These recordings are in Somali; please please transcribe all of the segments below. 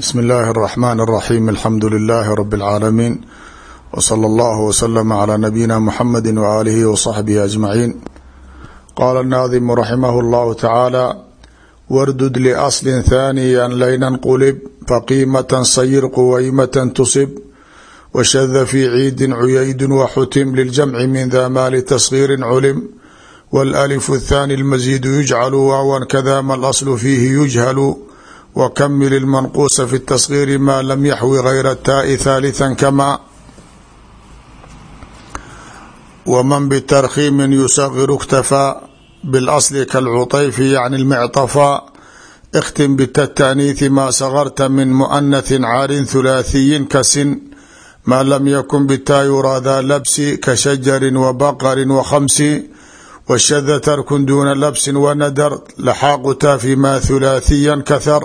bsmi اllahi الرحmn الرaxيm alxamdu لilaahi rb اlcaalamiin wslى اllah wslm عlى nabiyina mxamedi walihi wصaxbihi aجmaciin qala الnaadimu raximah اllahu tacaala wardud liأsli thaniya laynan qulib faqiimata sayir quwaymata tusib washada fi ciidi cuyaydu waxutim liljamci min da maali tasgiiri culim wاlأlif الthani اlmasiidu yujcalu waawan kada ma اlasl fiihi yujhalu wkamil اlmanquusa fi الtasgiiri ma lam yaxwi gayra taai thalitثa kama wman btarkhiimi yusagiru اktafaa biاlasli kalcuطayfi yacni اlmicطafaa اkhtim btataniiثi ma sagarta min muanaثi caarin hulaaثiyin kasin ma lam yakun bitaa yuraada labsi kashajari wabaqari wakhamsi wshada tarkun duna labsi wanadar laxaaqu taafi ma hulaaثiya kahar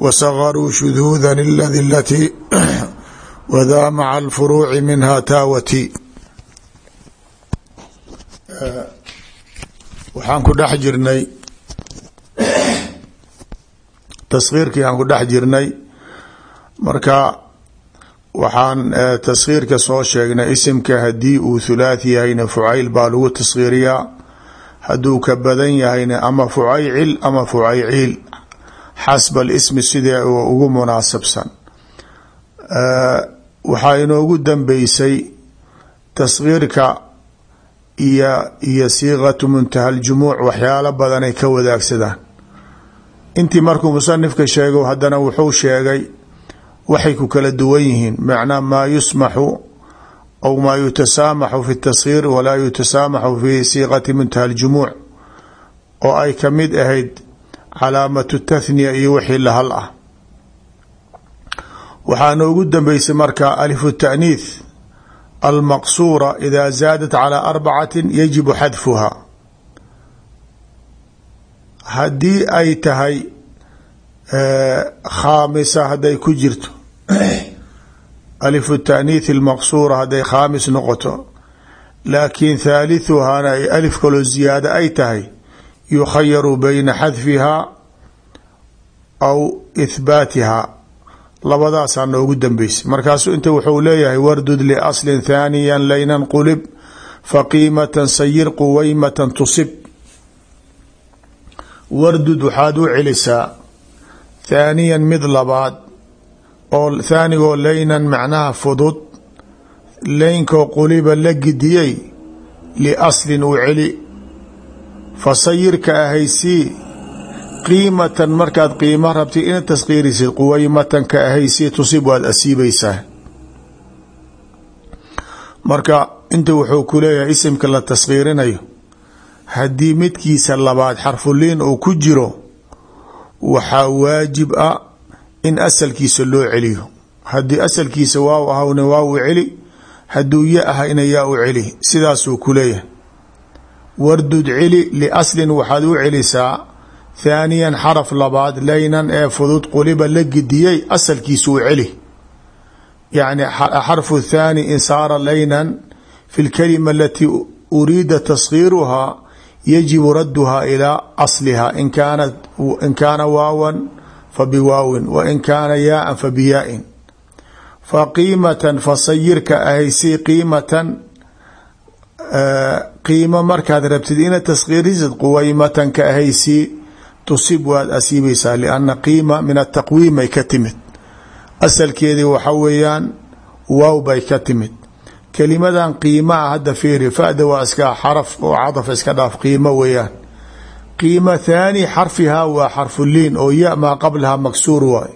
wsagaruu shuduuda ladi lati wadaa maca alfuruuci minha taawati waxaan ku dhex jirnay taskiirkii aan ku dhex jirnay marka waxaan taskiirka soo sheegnay isimka haddii uu thulaathi yahayna fucayl baa lagu taskiiriyaa hadduu ka badan yahayna ama fucaycil ama fucayciil xasba alismi sidee ugu munaasabsan. Waxaa inoogu dambeysay taskiirka iyo iyo siiqatu muntaha aljumuuc waxyaalo badanay ka wadaagsadaan. Intii markuu musanifka sheego haddana wuxuu sheegay waxay ku kala duwan yihiin. Macnaa maa yusmaxu aw maa yutasaamaxu fi taskiir walaa yutasaamaxu fi siiqati muntaha aljumuuc. Oo ay ka mid ahayd calaamatu tathniya iyo wixii lahal ah. Waxaa noogu dambeysay marka alifu taaniith almaqsuura ida zaadat calaa arbacati yajibu xadfuha. Haddii ay tahay khaamisa hadday ku jirto alifu taaniith almaqsuura hadday khaamis noqoto laakiin thaalithuhana alif kaloo ziyaado ay tahay yukhayaru bayna xadfihaa aw ihbaatihaa labadaasaa noogu dambeysay markaasuu inta wuxuu leeyahay wardud liaslin thaaniya laynan qulib faqiimatan sayir quwaymatan tusib wardud waxaad u celisaa thaaniyan mid labaad oo thaanigoo laynan macnaha fudud laynkoo quliba la gidiyey liaslin u celi fasayirka ahaysii qiimatan markaad qiimo rabtid inaad taskiirisid quwaymatan ka ahaysii tusib waad asiibaysaa marka inta wuxuu ku leeyahay isimka la taskiirinayo haddii midkiisa labaad xarfuliin uu ku jiro waxaa waajib ah in asalkiisa loo celiyo. Haddii asalkiisa waaw ahawna waa u celi hadduu ya ahayna yaa u celi sidaasuu ku leeyahay wardud celi liaslin waxaad u celisaa. Thaaniyan xaraf labaad laynan ee fudud quliba la gidiyey asalkiisa u celi. Yacni xarfu thaani in saara laynan fi lkalima alatii uriida taskiiruhaa yajibu radduhaa ilaa asliha. In kaanat in kaana waawan fa biwaawin wa in kaana yaaan fa biyaa-in fa qiimatan fasayirka ahaysii qiimatan qiimo markaad rabtid inaad taskiirisid quwaymatan ka ahaysii tusib waad asiibaysaa lianna qiima min ataqwiim ay ka timid. Asalkeedii waxa weeyaan waaw bay ka timid. Kelimadan qiimaa hadda fiiri fada waa iska xaraf oo cadaf iska dhaaf qiimo weeyaan. Qiima thaani xarfihaa waa xarfuliin oo ya maa qablaha maksuur waay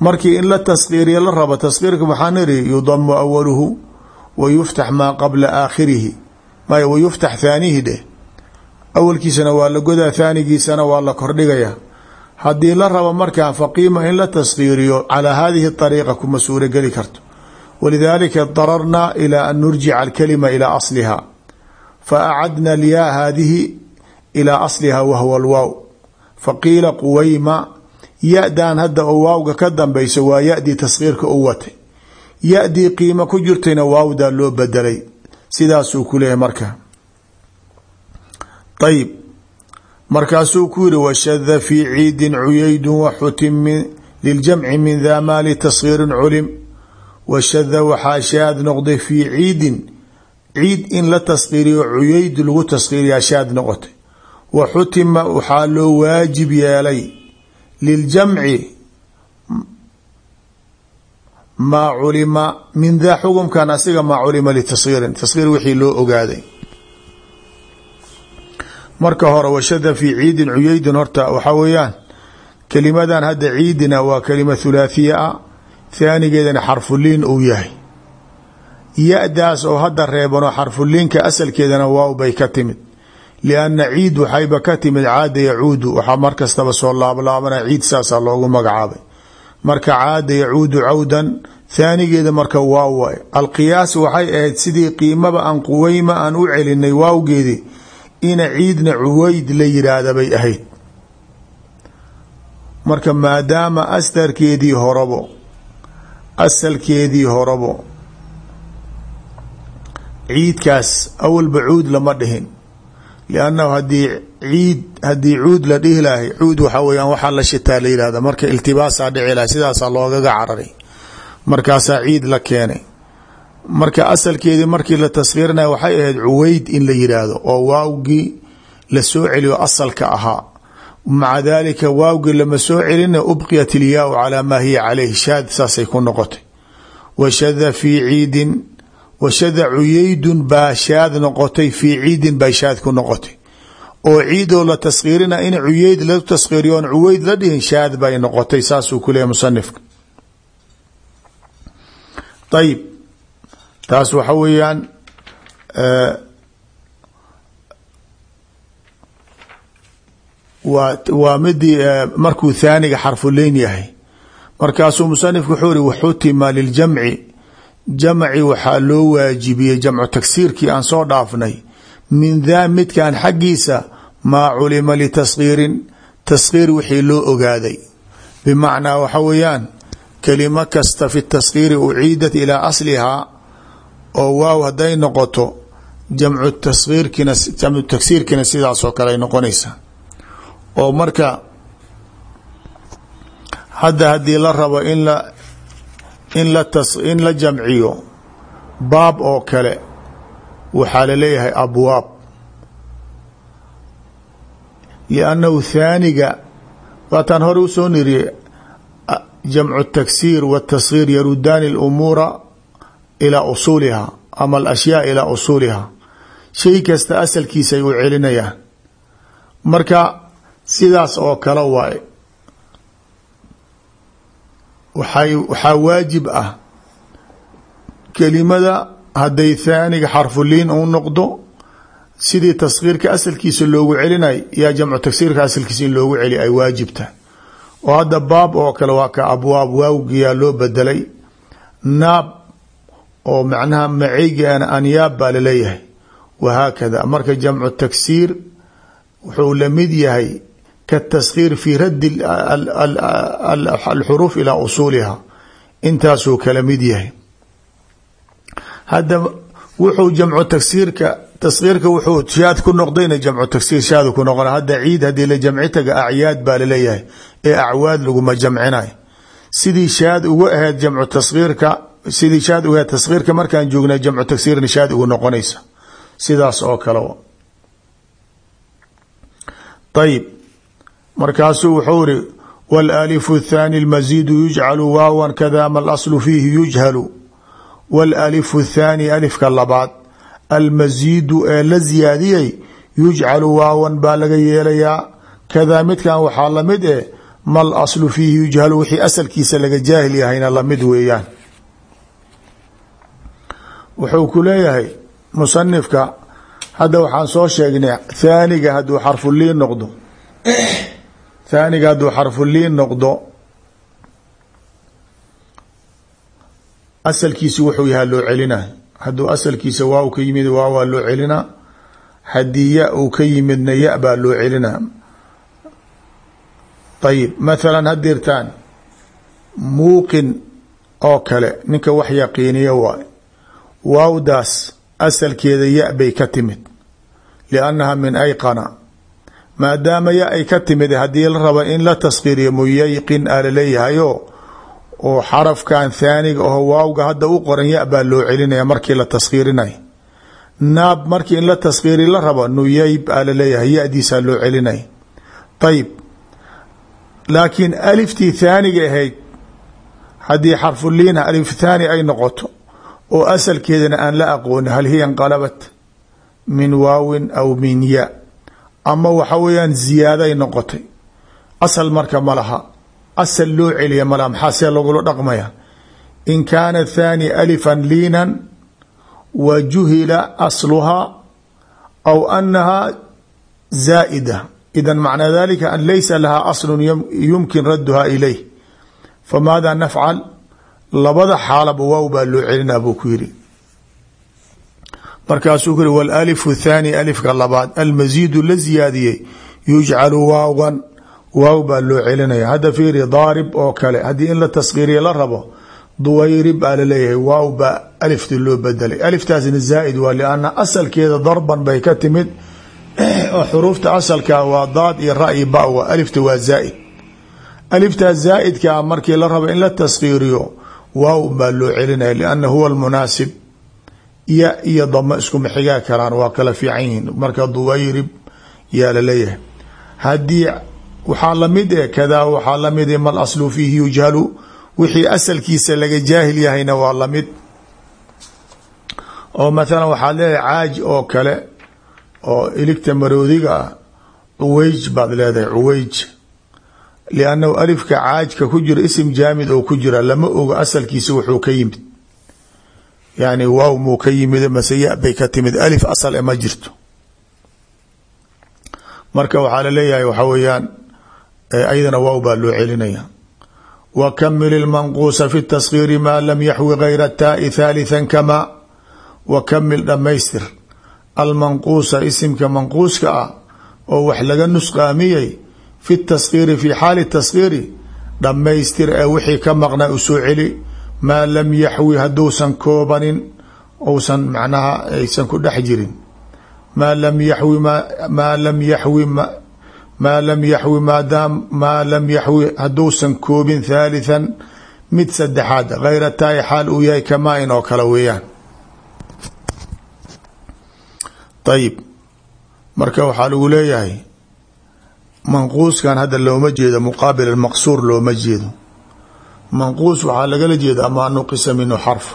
markii in la taskiiriya la rabo taskiirka maxaa niri? Yudamu awaluhu wa yuftax maa qabla aakhirihi may wa yuftax thaanihi dheh. Awalkiisana waa la godaa thaanigiisana waa la kordhigaya. Haddii la rabo markaan faqiima in la taskiiriyo calaa hadihi ariiqa kuma suurogeli karto. Walidaalika dararnaa ilaa an nurjica alkalima ilaa asliha. Fa acadna alyaa haadihi ilaa asliha wahwa alwaaw. Faqiila quwayma ya-dan hadda oo waawga ka dambayso waa ya-dii taskiirka u watay. Ya-dii ku jirtayna waawdaa loo bedelay sidaasuu ku leeyahay marka. Ayib markaasuu ku yiri washada fii ciidin cuyaydun waxutim liljamci min daa maa litasgiirin culim. Washada waxaa shaad noqday fii ciidin. Ciid in la taskiiriyo cuyeyd lagu taskiiriyaa shaad noqotay. Wa xutima waxaa loo waajib yeelay. Liljamci maa culima min daa xukumkan asiga maa culima litasgiirin. Tasgiir wixii loo ogaaday. Marka hore washada fii ciidin cuyeydin horta waxaa weeyaan kelimadan hadda ciidina waa kelima thulaathiya ah haanigeedana xarfuliin uu yahay. Ya-daas oo hadda reebano xarfuliinka asalkeedana waaw bay ka timid lianna ciid waxayba ka timid caada yacuudu waxaa mar kastaba soo laablaabanaya ciid saasaa loogu magacaabay marka caada yacuudu cawdan haanigeeda marka waaw waay alqiyaas waxay ahayd sidii qiimaba aan quweyma aan u celinay waawgeedii ina ciidna cuweyd la yiraahda bay ahayd. Marka maadaama astarkeedii horabo asalkeedii horabo ciidkaas awalba cuud lama dhihin liannahu haddii ciid haddii cuud la dhihi lahay cuud waxaa weyaan waxaa la shitaa la yihahda marka iltibaasaa dhici lahay sidaasaa loogaga cararay. Markaasaa ciid la keenay. Marka asalkeedii markii la taskhiirinaya waxay ahayd cuweyd in la yidhaahdo oo waawgii la soo celiyo asalka ahaa. Maca dalika waawgii lama soo celina ubqiyat ilyaau calaa maa hiya caleyh shaad saasay ku noqotay. Washada fii ciidin oo ciidoo la taskhiirina in cuyeyd la taskhiiriyo oon cuweyd la dhihin shaad bay noqotay saasuu ku leeyahy musanifka. Ayib taas waxa weeyaan waa waa midii markuu thaaniga xarfuleyn yahay. Markaasuu musanifku wuxuu iri waxutima liljamci. Jamci waxaa loo waajibiyey jamcu tagsiirkii aan soo dhaafnay. Min daa midkan xaggiisa maa culima litaskhiirin taskhiir wixii loo ogaaday. Bimacnaa waxa weeyaan kelimo kasta fi taskhiiri uciidat ilaa aslihaa oo waaw hadday noqoto jamcu taskhiirkina jamcu tagsiirkina sidaasoo kale ay noqonaysaa oo marka hadda haddii la rabo in la in la tas in la jamciyo baab oo kale waxaa la leeyahay abwaab liannahu thaaniga waataan hore u soo niriyey jamcu taksiir wataskhiir yarudaani lumuura ilaa usuuliha ama alashyaa ilaa usuuliha. Shay kasta asalkiisa ay u celinayaan. Marka sidaas oo kale waaye waay waxaa waajib ah kelimada hadday thaaniga xarfuliin u noqdo sidii taskhiirka asalkiisa loogu celinay yaa jamcu tagsiirka asalkiisa in loogu celi ay waajibta. oo hadda baab oo kale waa ka abwaab waawgiyaa loo bedelay naab oo macnaha maceygaana anyaab baa la leeyahay wahaakada marka jamcu tagsiir wuxuu la mid yahay kataskhiir fi raddi alxuruuf ilaa usuuliha. Intaasuu kala mid yahay. Hadda wuxuu jamcu tagsiirka taskiirka wuxuu shaad ku noqdayna jamcu tagsiir shaad ku noqon. Hadda ciid haddii la jamci taga acyaad baa la leeyahay ee acwaad laguma jamcinayo. Sidii shaad uga aheyd jamcu taskiirka sidii shaad uga aheyd taskiirka markaan joognay jamcu tagsiirna shaad ugu noqonaysa sidaas oo kale ayib markaasuu wuxuu iri waalifu thaani lmaziidu yujcalu waawan kadama alaslu fiihi yujhalu. Waalifu thaani alifka labaad almaziidu ee la ziyaadiyey yujcalu waawan baa laga yeelayaa. Kadaa midkan waxaa la mid eh ma alaslu fiihi yujhalu wixii asalkiisa laga jaahil yahayna la mid weeyaan. Wuxuu ku leeyahay musanifka hadda waxaan soo sheegnay thaaniga hadduu xarfuliin noqdo. Thaaniga hadduu xarfuliin noqdo asalkiisi wuxuu yahaa loo celinaa hadduu asalkiisa waaw ka yimid waa waa loo celinaa haddii ya uu ka yimidna ya baa loo celinaa ayib mathalan hadirtaan muuqin oo kale ninka wax yaqiiniya waay. Waawdaas asalkeeda ya bay ka timid. Liannaha min ayqana. Maadaama ya ay ka timid haddii la rabo in la taskhiiriyo muyayqin a laleeyahayo oo xarafkan thaaniga aho waawga hadda u qoran ya baa loo celinaya markii la taskhiirinay naab markii in la taskhiiri la rabo nuyayb a la leeyahay ya-diisaa loo celinay. Ayib laakiin aliftii thaaniga ahayd haddii xarfuliin alif thaani ay noqoto oo asalkeedana aan la aqoonin hal hiya inqalabat min waawin aw min ya. Ama waxa weeyaan ziyaaday noqotay. Asal marka ma laha asal loo celiya malaha maxaa see lagula dhaqmaya? In kaana thaani alifan liinan wa juhila asluhaa aw anaha zaa'ida. Idan macnaa dalika an laysa lahaa aslun yumkin radduha ilayh. Famaada nafcal? Labada xaalaba waaw baa loo celinaa buu ku yiri markaasuu ku yiri wاlalifu thaani alifka labaad almasiidu la ziyaadiyey yujcalu waawan waaw baa loo celinaya. Hadda fiiri daarib oo kale haddii in la taskhiiriya la rabo duwayrib baa la leeyahay waaw baa alifti loo bedelay aliftaasna zaa'id waa lianna asalkeeda darban bay ka timid. Oo xuruufta asalka waa daad iyo ra iyo ba wa alifta waa zaa'id. Aliftaas zaa'idkaa markii la rabo in la taskhiiriyo waaw baa loo celinaya lianna huwa almunaasib. Ya iyo damo iskuma xigaa karaan waa kala fiican marka duwayrib yaa la leeyahay haddii waxaa la mid e kadaa waxaa la mid e mal aslu fiihi yujhalu. Wixii asalkiisa laga jaahil yahayna waa la mid oo mathalan waxaad leedahay caaj oo kale oo iligta maroodiga ah cuweyj baad leedahay cuweyj liannahu alifka caajka ku jira isim jaamid oo ku jira lama ogo asalkiisa wuxuu ka yimid. Yani waaw muu ka yimid mase ya bay ka timid alif asal e ma jirto. Marka waxaa la leeyahay waxaa weeyaan ayadana waaw baa loo celinaya. Wa kamil ilmanquusa fi taskhiiri maa lam yaxwi gayra taai thalitha kama. Wa kamil dhammaystir. Almanquusa isimka manquuska ah oo wax laga nusqaamiyey fi taskhiiri fi xaali taskhiiri dhammaystir ee wixii ka maqnaa u soo celi maa lam yaxwi hadduusan koobanin ousan macnaha aysan ku dhex jirin. Maa lam yaxwi maa lam yaxwi maa lam yaxwi maadaam maa lam yaxwi hadduusan koobin thaalithan mid saddexaad hayra taai xaal uu yahay kamaa-in oo kale weeyaan. Ayib marka waxaa lagu leeyahay manquuskan hadda looma jeedo muqaabil almaqsuur looma jeedo. Manquus waxaa lagala jeeda amaa nuqisa minhu xarf.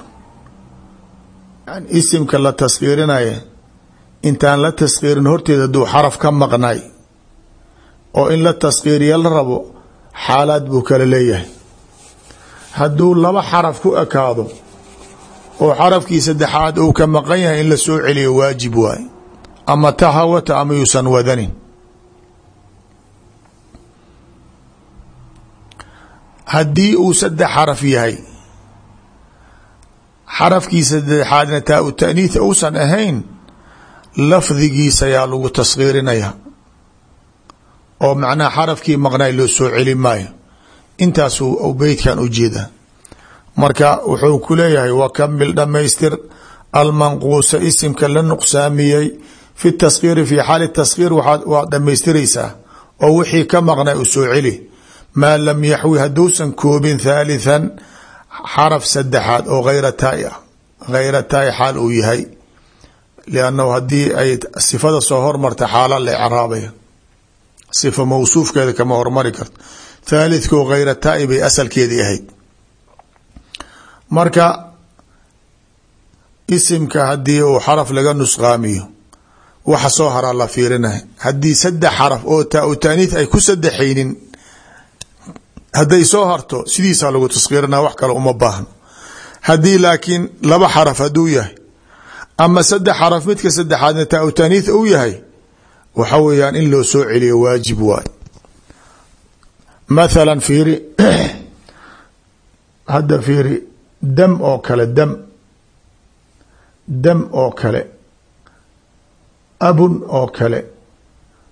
Yani isimka la taskhiirinaya intaan la taskhiirin horteeda hadduu xaraf ka maqnay oo in la taskhiiriya la rabo xaalaad buu kala leeyahay. Hadduu laba xaraf ku ekaado oo xarafkii saddexaad uu ka maqan yahay in la soo celiyo waajib waay. Ama tahawata ama yuusan wadanin. Haddii uu saddex xaraf yahay xarafkii saddexaadna taa u taaniith uusan ahayn lafdigiisa yaa lagu taskhiirinaya oo macnaha xarafkii maqnaay loo soo celi maayo. Intaasuu beytkan ujeeda marka wuxuu ku leeyahay wakamil dhammaystir almanquusa isimka la nuqsaamiyey fi taskhiiri fi xaali taskhiir waad dhammaystiraysaa oo wixii ka maqnay u soo celi. Maa lam yaxwi hadduusan koobin thaalithan xaraf saddexaad oo hayra taai ah hayra taai xaal uu yahay. Liannahu haddii ay sifada soo hormarta xaala la ecraabaya sifa mawsuufkeeda kama hormari karto. Thalithkoo hayra taai asalkeedii ahayd. Marka isimka haddii uu xaraf laga nusqaamiyo waxa soo haraa la fiirinay haddii saddex xaraf oo taa u taaniith ay ku saddexaynin hadday soo harto sidiisaa lagu taskhiirinaa wax kale uma baahno. Haddii laakiin laba xaraf hadduu yahay ama saddex xaraf midka saddexaadna taa u taaniith uu yahay waxa weeyaan in loo soo celiyo waajib waay. Mathala fiiri hadda fiiri dam oo kale dam. Dam oo kale. Abun oo kale.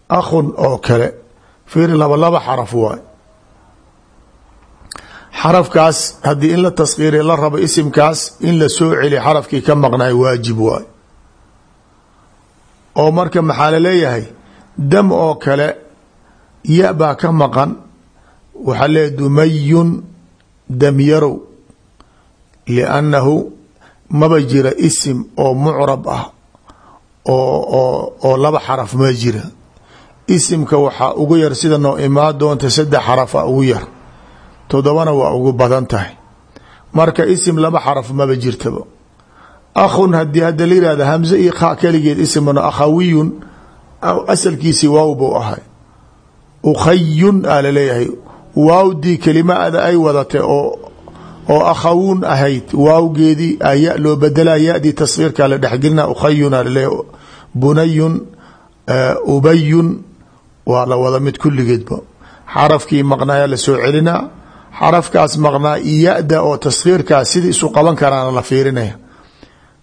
Akhun oo kale. Fiiri laba laba xaraf waay. Xarafkaas haddii in la taskhiiriya la rabo isimkaas in la soo celiya xarafkii ka maqnaay waajib waay oo marka maxaa la leeyahay dam oo kale ya baa ka maqan. Waxaa leeya dumayun damyarow liannahu maba jira isim oo mucrab ah oo oo oo laba xaraf ma jira. Isimka waxaa ugu yar sida noo imaa doonta saddex xarafa ugu yar. Toddobana waa ugu badan tahay. Marka isim laba xaraf maba jirtaba akhun haddii hadda la yihahda hamze iyo kha keligeed isimna akhawiyun asalkiisi waaw buu ahay. Ukhayun aa la leeyahay waawdii kelimaada ay wadatay oo oo akhawun ahayd waawgeedii aya loo bedelaa yadii tasgiirkaa la dhexgelina ukhayun aa bunayun ubayun waa la wada mid kulligeedba xarafkii maqnaaya la soo celinaa. Xarafkaas maqnaa iyada oo taskhiirkaas sidii isu qaban karaana la fiirinaya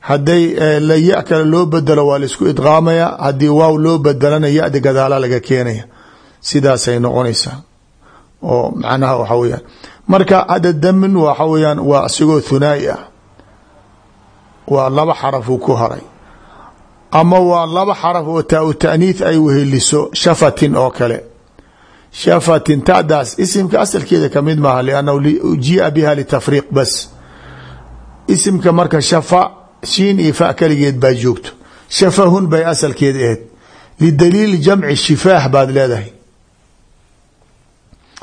hadday la ya kale loo bedelo waa la isku idqaamaya. Haddii waaw loo bedelana gadaala laga keenaya. Sidaasay noqonaysaa oo macnaha waxa weyaan marka hadda damin waxa weyaan waa isigoo thunaa'i ah. Waa laba xarafuu ku haray. Ama waa laba xaraf oo taa taaniith ay weheliso shafatin oo kale. Shafatin tadaas isimka asalkeeda ka mid maaha liannahu jia biha litafriiq bas. Isimka marka shafa shiin iyo fa keligeed baa joogto. Shafahun bay asalkeeda ahayd. Lidaliili jamci shifaah baad leedahay.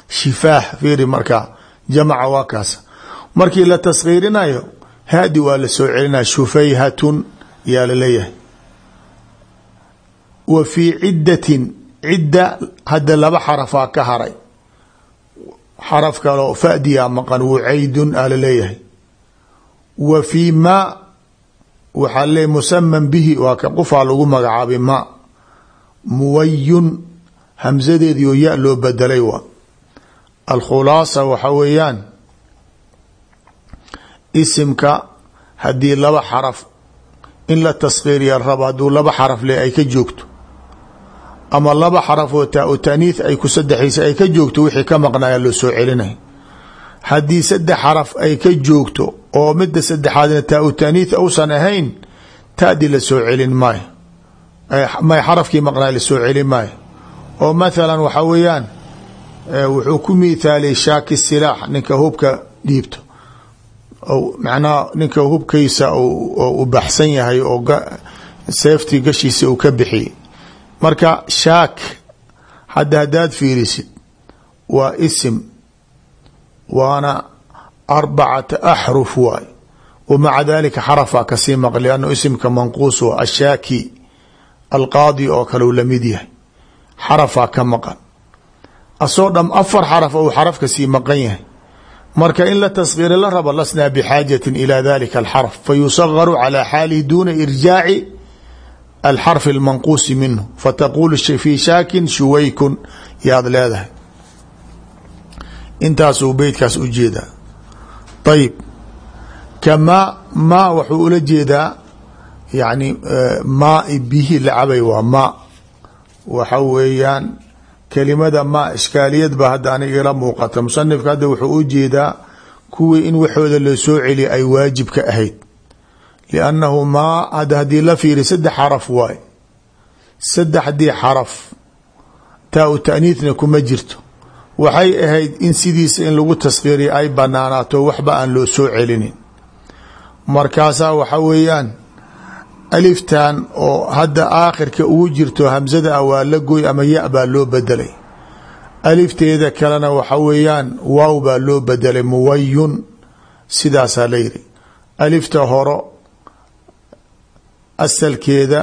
Shifaah fiiri markaa jamaca waa kaas. Markii la taskhiirinayo haadi waa la soo celinaya shufayhatun yaa la leeyahay wa fii ciddatin cidda hadda laba xarafaa ka haray. Xaraf kaleo fadiyaa maqan wucaydun aa wa fii ma waxaa leeyahy musaman bihi waa ka qufaa lagu magacaabay ma. Muwayun hamsadeedii oo ya loo bedelay waa. Alkhulaasa waxa weeyaan isimka haddii laba xaraf in la taskhiiriya rabo hadduu laba xaraf le ay ka joogto. Ama laba xaraf oo taa u taaniith ay ku saddexaysa ay ka joogto wixii ka maqnaya loo soo celinay haddii saddex xaraf ay ka joogto oo midda saddexaadna taa u taaniith uusan ahayn tadi la soo celin maayo. May xarafkii maqnaa la soo celin maayo. Oo mathalan waxa weeyaan wuxuu ku miithaaliyay shaaki silaax ninka hubka dhiibto. Macnaha ninka hubkiisa u baxsan yahay oo seeftii gashiisa uu ka bixiyey. Marka shaak hadda haddaad fiirisid waa isim waana arbacata axruf waay. Wa maca dalika xarafaa ka sii maq liannu isimka manquus waa ashaaki alqaadi oo kale uu la mid yahay. Xarafaa ka maqan. Asoo dham afar xaraf ou xaraf ka sii maqan yahay. Marka in la taskhiiri la rabo lasnaa bixaajati ila dalika alxarf fayusagaru calى xaalihi duna irjaaci alxarfi اlmanquusi minhu. Fataqulu fi shaakin shuwaykun yaad leedahay intaasuu beytkaas u jeedaa ayib kamaa maa wuxuu ula jeedaa yani maai bihi lacabay waa maa waxa weeyaan kelimada maa ishkaaliyad ba hadda aniga ila muuqata. Musanifka hadda wuxuu u jeedaa kuwii in waxooda loo soo celiya ay waajib ka ahayd. Liannahu maa hadda haddii la fiiri saddex xaraf waay saddexdii xaraf. Taa u taaniithna kuma jirto waxay ahayd in sidiisa in lagu taskhiiriya ay banaanaato waxba aan loo soo celinin. Markaasaa waxa weeyaan aliftan oo hadda aakhirka ugu jirto hamsada ah waa la goy ama ya baa loo bedelay alifteeda kalena waxa weeyaan waaw baa loo bedelay muwayun sidaasaa la yiri alifta horo asalkeeda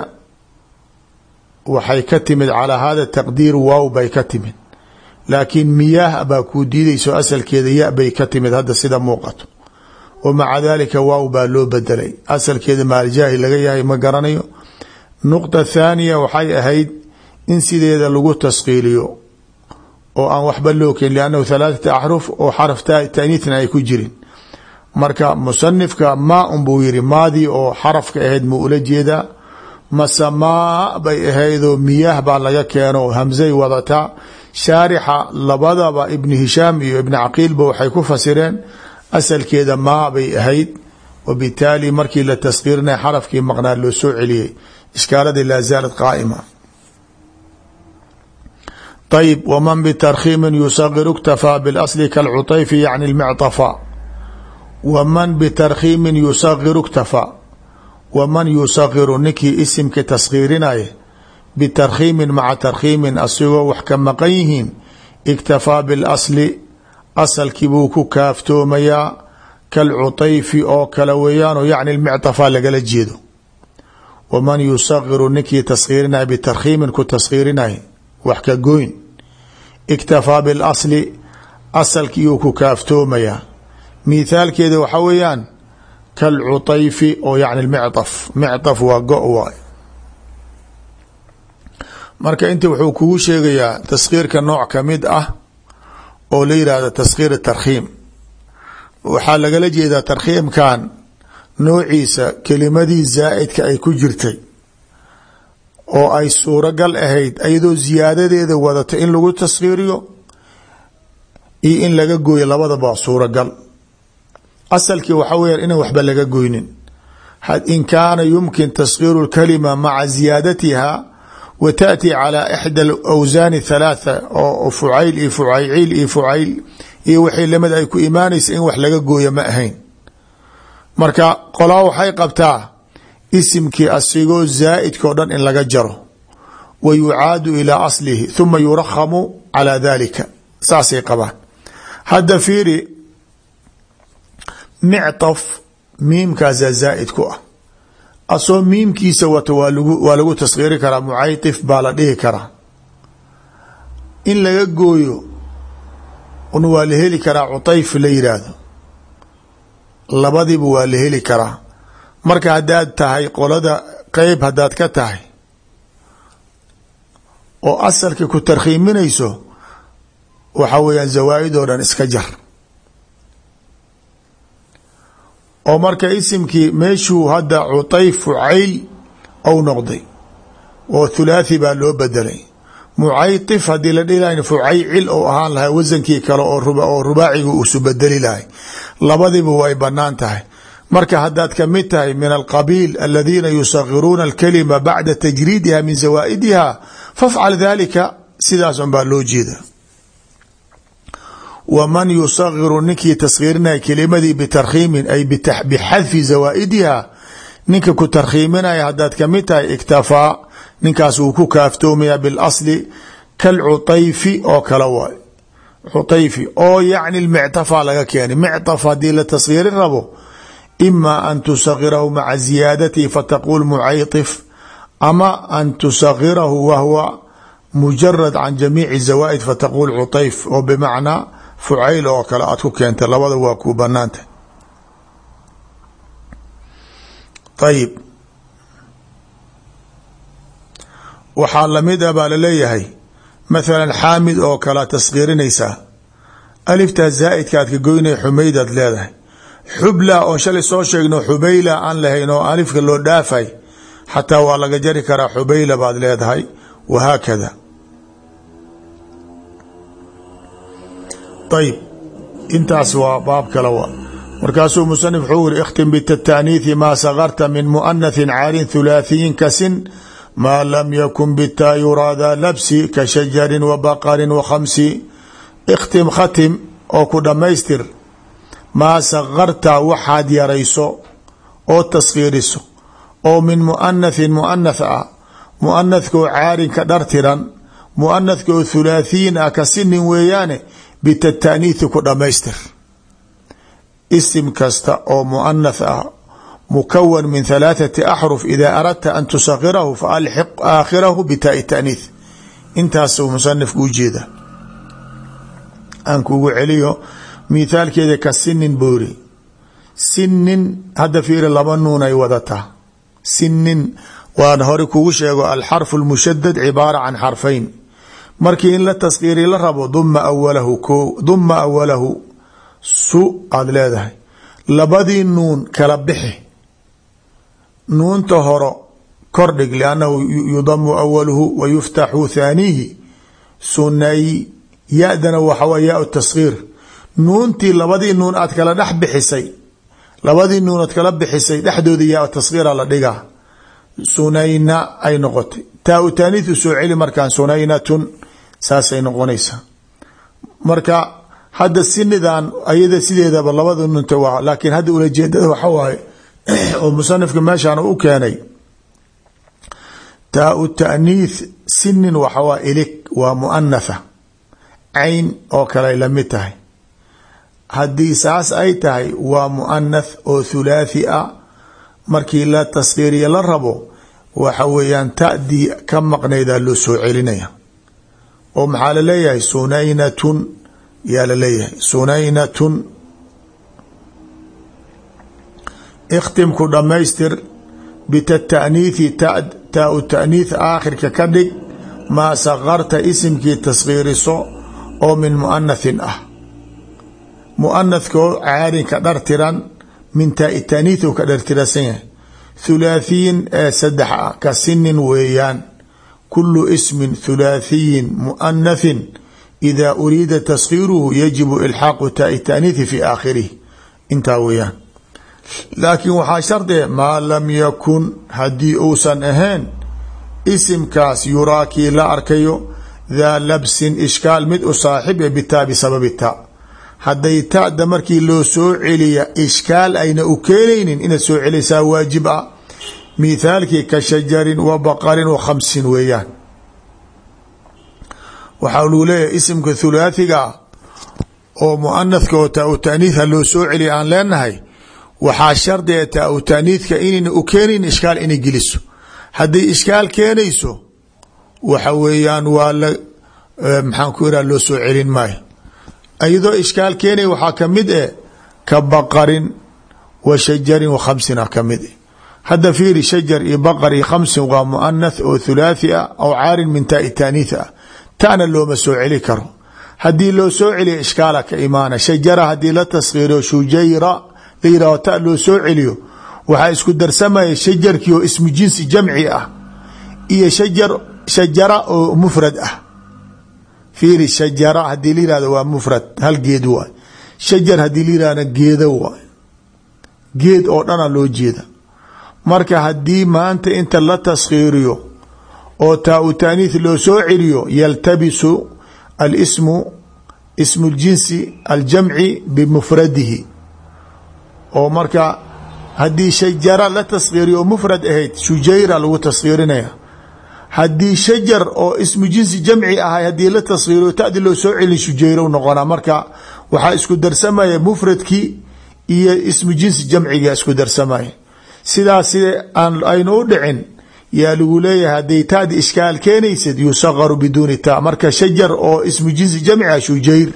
waxay ka timid calaa hada taqdiir waaw bay ka timid laakiin miyaah baa kuu diidayso asalkeeda ya bay ka timid hadda sida muuqato. Wa maca dalika waaw baa loo bedelay asalkeeda maaljaahi laga yahay ma garanayo. Nuqda thaaniya waxay ahayd in sideeda lagu taskiiliyo oo aan waxba loo keenin liannahu halaathata axruf oo xaraf taaniithna ay ku jirin. Marka musanifka maa un buu maadii oo xarafka ahayd ma ula jeedaa mase maa bay ahaydoo miyaah baa laga keeno hamsay wadataa shaarixa labadaba ibni hishaam iyo ibni caqiilba waxay ku fasireen asalkeeda maa bay ahayd wabitaali markii la taskiirinaya xarafkii maqnaa loo soo celiyey ishkaaladii laa zaalad qaa'ima ayb wman btarkhiimi yusagiru اktafaa biاlasli kalcutayfi yacni اlmicطafa waman bitarkhiimin yusagiru اktafaa waman yusagiru ninkii isimka taskhiirinaya bitarkhiimin maca tarkhiimin asigoo wax ka maqan yihiin iktafaa bilasli asalkii buu ku kaaftoomayaa kalcutayfi oo kale weeyaanoo yacni lmictafaa lagala jeedo. Waman yusagiru ninkii taskhiirinay bitarkhiimin ku taskhiirinay wax ka goyn iktafaa bilasli asalkiiyuu ku kaaftoomayaa. Mithaalkeeda waxa weeyaan kalcutayfi waa go marka inta wuxuu kugu sheegayaa taskhiirka nooc ka mid ah oo la yihahdo taskhiir tarkhiim. Waxaa lagala jeedaa tarkhiimkan noociisa kelimadii zaa'idka ay ku jirtay oo ay suuragal ahayd iyadoo ziyaadadeeda wadato in lagu taskhiiriyo iyo in laga gooyo labadaba suuragal. Asalkii waxaa weya inaan waxba laga goynin. In kaana yumkin taskhiiru lkalima maca ziyaadatiha wa taأti calى ixdى awsaani halaatha oo fucayl iyo fucayciil iyo fucayl iyo wixii lamid ay ku imaanaysa in wax laga gooyo ma ahayn marka qolaa waxay qabtaa isimkii asigoo zaa'idkao dhan in laga jaro wa yucaadu ilaa aslihi huma yurakhamu calaa dalika saasay qabaan hadda fiiri micطaf miimkaasaa zaa'id ku ah asoo miimkiisa wato waa lagu taskhiiri karaa mucaytif baa la dhihi karaa. In laga gooyo un waa la heli karaa cutayf la yidhaahdo labadiiba waa la heli karaa. Marka haddaad tahay qolada qeyb haddaad ka tahay oo asalka ku tarkhiiminayso waxaa weeyaan zawaa-id oo dhan iska jar oo marka isimkii meeshuu hadda cutayf fucayl ou noqday oo thulaathi baa loo bedelay mucaytif haddii la dhihi lahay fucaycil ou ahaan lahay wasankii kale oo rubaaciga usu bedeli lahay. Labadiba way bannaan tahay. Marka haddaad ka mid tahay min alqabiil aladiina yusagiruuna alkalima bacda tajriidiha min zawaa'idiha fafcal dalika sidaas un baa loo jeeda waman yusagiru ninkii taskhiirinaya kelimadii bitarkhiimin ay bixadfi zawaa'idiha ninka ku tarkhiiminaya haddaad ka mid tahay iktafaa ninkaas wuu ku kaaftoomaya bilasli kalcutayfi oo kale waay. Cutayfi oo yacni mictafa laga keenay. Mictaf haddii la taskhiirin rabo ima an tusagirahu maca ziyaadatihi fataqul mucaytif ama an tusagirahu wahwa mujarad can jamiici zawaa'id fataqul cutayf oo bimacnaa fucayl oo kale aad ku keentay labada waa kuu banaantah ayib waxaa la mid a baa la leeyahay mathalan xaamid oo kale taskhiirinaysaa aliftaa zaa'idka aad ka goynaya xumaydaad leedahay. Xubla oo shalay soo sheegno xubayla aan lahayn oo alifka loo dhaafay xataa waa laga jari karaa xubayla baad leedahay wahaakada ayib intaas waa baab kale wa markaasuu musanif wuxuu yiri ikhtim bitataaniithi maa sakarta min muanahin caarin thulaathiyin kasin maa lam yakun bitaa yuraada labsi ka shajarin wa baqarin wa khamsi ikhtim khatim oo ku dhammaystir maa sakarta waxaad yarayso oo taskhiiriso oo min muanathin muanath ah muanathkaoo caarin ka dhartiran muanathka oo thulaathiyin ah ka sinin weeyaane bitataaniithi ku dhammaystir. Isim kasta oo muanath ah mukawan min halaathati axruf idaa aradta an tusakirahu fa alxiq aakhirahu bitaai taaniith intaasuu musanifku u jeeda aan kugu celiyo mithaalkeeda ka sinin boori sinin hadda fiiri laba nuun ay wadataa. Sinin waan hore kugu sheego alxarfu lmushadad cibaara can xarfayn markii in la taskiiri la rabo duma awalahu ko duma awalahu su aada leedahay. Labadii nuun kala bixi. Nuunta horo kordhig liannahu yudamu awaluhu wa yuftaxu thaaniihi sunay ya-dana waxawa yaa taskhiir nuuntii labadii nuun aad kala dhex bixisay labadii nuun aad kala bixisay dhexdooda yaa taskhiira la dhigaa. Sunayna ay noqotay. Taa u taaniiu sunaynatun saasay noqonaysaa marka hadda sinidan ayada sideedaba labada nunta waa laakiin hadda ulajeedada waxa waaye oo musanifka meeshaan u keenay taa u taaniith sinin waxa waa ilig waa muanatha cayn oo kale la mid tahay. Haddii saas ay tahay waa muanath oo thulaathi ah markii la taskhiiriya la rabo waxa weeyaan tadii ka maqnaydaa loo soo celinaya oo maxaa la leeyahay sunaynatun yaa la leeyahay sunaynatun. Ikhtimku dhammaystir bitataniithi taa u taaniith aakhirka ka dhig maa sakarta isimkii taskhiiriso oo min muanathin ah. Muanathkoo caarinka dhartiran min taai taaniith u ka dhartirasan yahay. Thulaathiyin ee saddex ah ka sinin weeyaan kulu ismin thulaathiyin muanathin ida uriida taskhiiruhu yajibu ilxaaqu taai taaniithi fi aakhirihi intaa weeyaan laakiin waxaa shardiga maa lam yakun haddii uusan ahayn isimkaas yuraakii la arkayo daa labsin ishkaal mid u saaxib e bitaa bisababi taa hadday tada markii loo soo celiya ishkaal ayna u keenaynin inaad soo celisaa waajib ah mithaalkii ka shajarin wa baqarin wa khamsin weeyaan. Waxaa luu leeyahay isimka thulaathiga oo muanathka oo taa u taaniitha loo soo celiya aan leenahay waxaa shardiga taa u taaniithka inayna u keenayn ishkaal inay geliso. Hadday ishkaal keenayso waxa iraa loo soo celin maayo. Iyadoo ishkaal keenaya waxaa ka mid eh ka baqarin eh hadda fiiri shajar iyo baqar iyo khamsin waa muanath oo thulaathi ah aw caarin min taai taaniith ah. Tana looma soo celi karo. Haddii loo soo celiyo ishkaala ka imaana shajara haddii la taskhiiriyo shujayra la yihahdo ta loo soo celiyo waxaa isku darsamaya shajarkii oo ismu jinsi jamci ah iyo shajar shajara oo mufrad ah. Fiiri shajara haddii la yihahdo waa mufrad hal geed waay. Shajar haddii la marka haddii maanta inta la taskhiiriyo oo taa u taaniith loo soo celiyo yaltabisu alismu ismu ljinsi aljamci bimufradihi. Oo marka haddii shajara la taskhiiriyo oo mufrad ahayd shujayra lagu taskhiirinaya haddii shajar oo ismu jinsi jamci ahay haddii la taskhiiriyo tadi loo soo celin shujayro noqonaa. Marka waxaa isku darsamaya mufradkii iyo ismu jinsi jamciga isku darsamaya sidaas sida aynu u dhicin yaa lagu leeyahay hadday taadi ishkaal keenaysid yusaqaru biduuni ta. Marka shajar oo ismu jinsi jamcia shujayr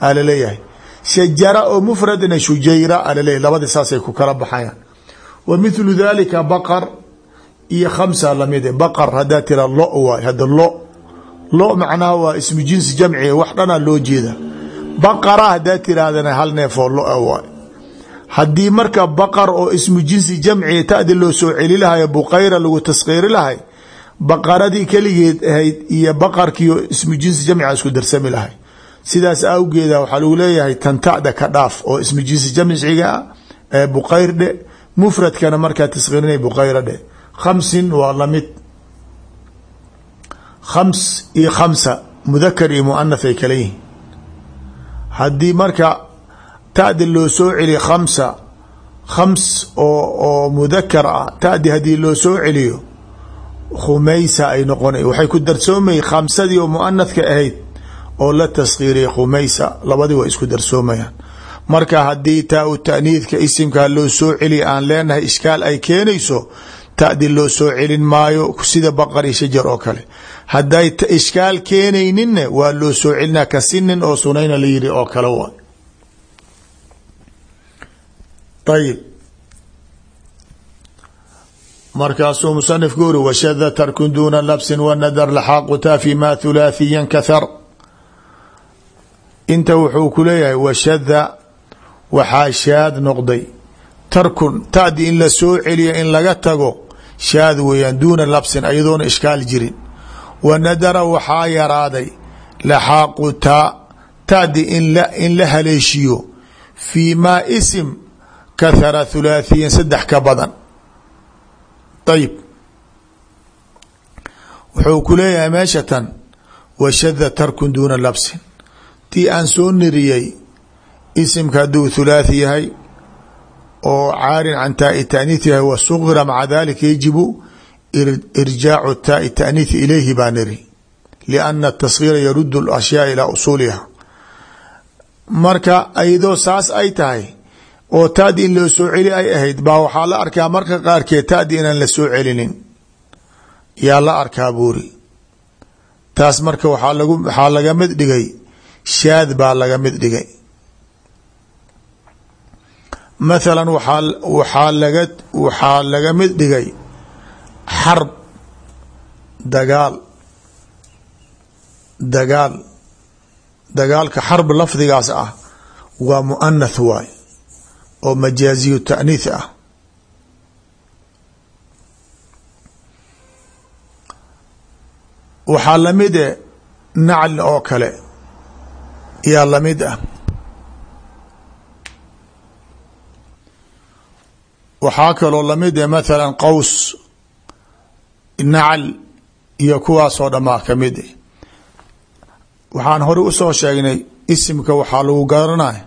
aa la leeyahay shajara oo mufradna shujayra aa laleeyahy labadi saasay ku kala baxayaan. Wa mithlu dalika baqar iyo khamsa la mid baqar haddaa tira lo waay hadda lo. Lo macnaha waa ismu jinsi jamci wax dhanaa loo jeeda baqara haddaa tirahdana hal neefoo lo'a waay haddii marka baqar oo ismu jinsi jamci tadi loo soo celi lahayo buqayra lagu taskhiiri lahay baqaradii keligeed ahayd iyo baqarkiio ismu jinsi jamcia isku darsami lahay. Sidaas awgeeda waxaa lagu leeyahay tantada ka dhaaf oo ismu jinsi jamciga ah ee buqayr dhe mufradkana markaa taskhiirinay buqayra dhe. Khamsin waa la mid khams iyo khamsa mudakar iyo muanath ay kala yihiin. Haddii marka tadi loo soo celiyo khamsa khams oo oo mudakar ah tadi haddii loo soo celiyo khumaysa ay noqona waxay ku darsoomay khamsadii oo muanathka ahayd oo la taskhiiriyay khumaysa. Labadii waa isku darsoomayaan. Marka haddii taa u taaniidka isimkaa loo soo celiya aan leenahay ishkaal ay keenayso tadi loo soo celin maayo sida baqar iyo shajar oo kale. Hadday ishkaal keenayninna waa loo soo celinaa ka sinin oo sunayna la ayib markaasuu musanifku uri washada tarkun duuna labsin wanadar laxaaqutaa fi ma thulaathiyan kahar inta wuxuu ku leeyahay washada waxaa shaad noqday tarkun tadi in la soo celiya in laga tago shaad weeyaan duuna labsin ayadoona ishkaal jirin wa nadara waxaa yaraaday laxaaqu taa tadi in la haleeshiyo fii maa isim kahara thulaathiyan saddex ka badan. Ayib wuxuu ku leeyahay meesha tan washada tarkun duuna labsin. Tii aan soo niriyey isimka hadduu thulaathi yahay oo caarin can taai taaniith yahay wasugira maca dalika yajibu irjaacu taai taaniithi ilayhi baa niri. Lianna tasgiira yaruddu ashyaa ilaa usuuliha. Marka ayadoo saas ay tahay oo taadi in loo soo celi ay ahayd baa waxaa la arkaa marka qaarkeed taadi inaan la soo celinin. Yaa la arkaa buuri. Taas marka waaa lag waxaa laga mid dhigay. Shaad baa laga mid dhigay. Mathalan waaa waxaa laga waxaa laga mid dhigay xarb dagaal dagaal dagaalka xarb lafdigaas ah waa muanath waay oo majaaziyu taaniith ah. Waxaa la mid e nacl oo kale yaa la mid ah. Waxaa kaloo la mid e mathala qaws nacl iyo kuwaasoo dhamaa ka mid e waxaan hore u soo sheegnay isimka waxaa lagu garanay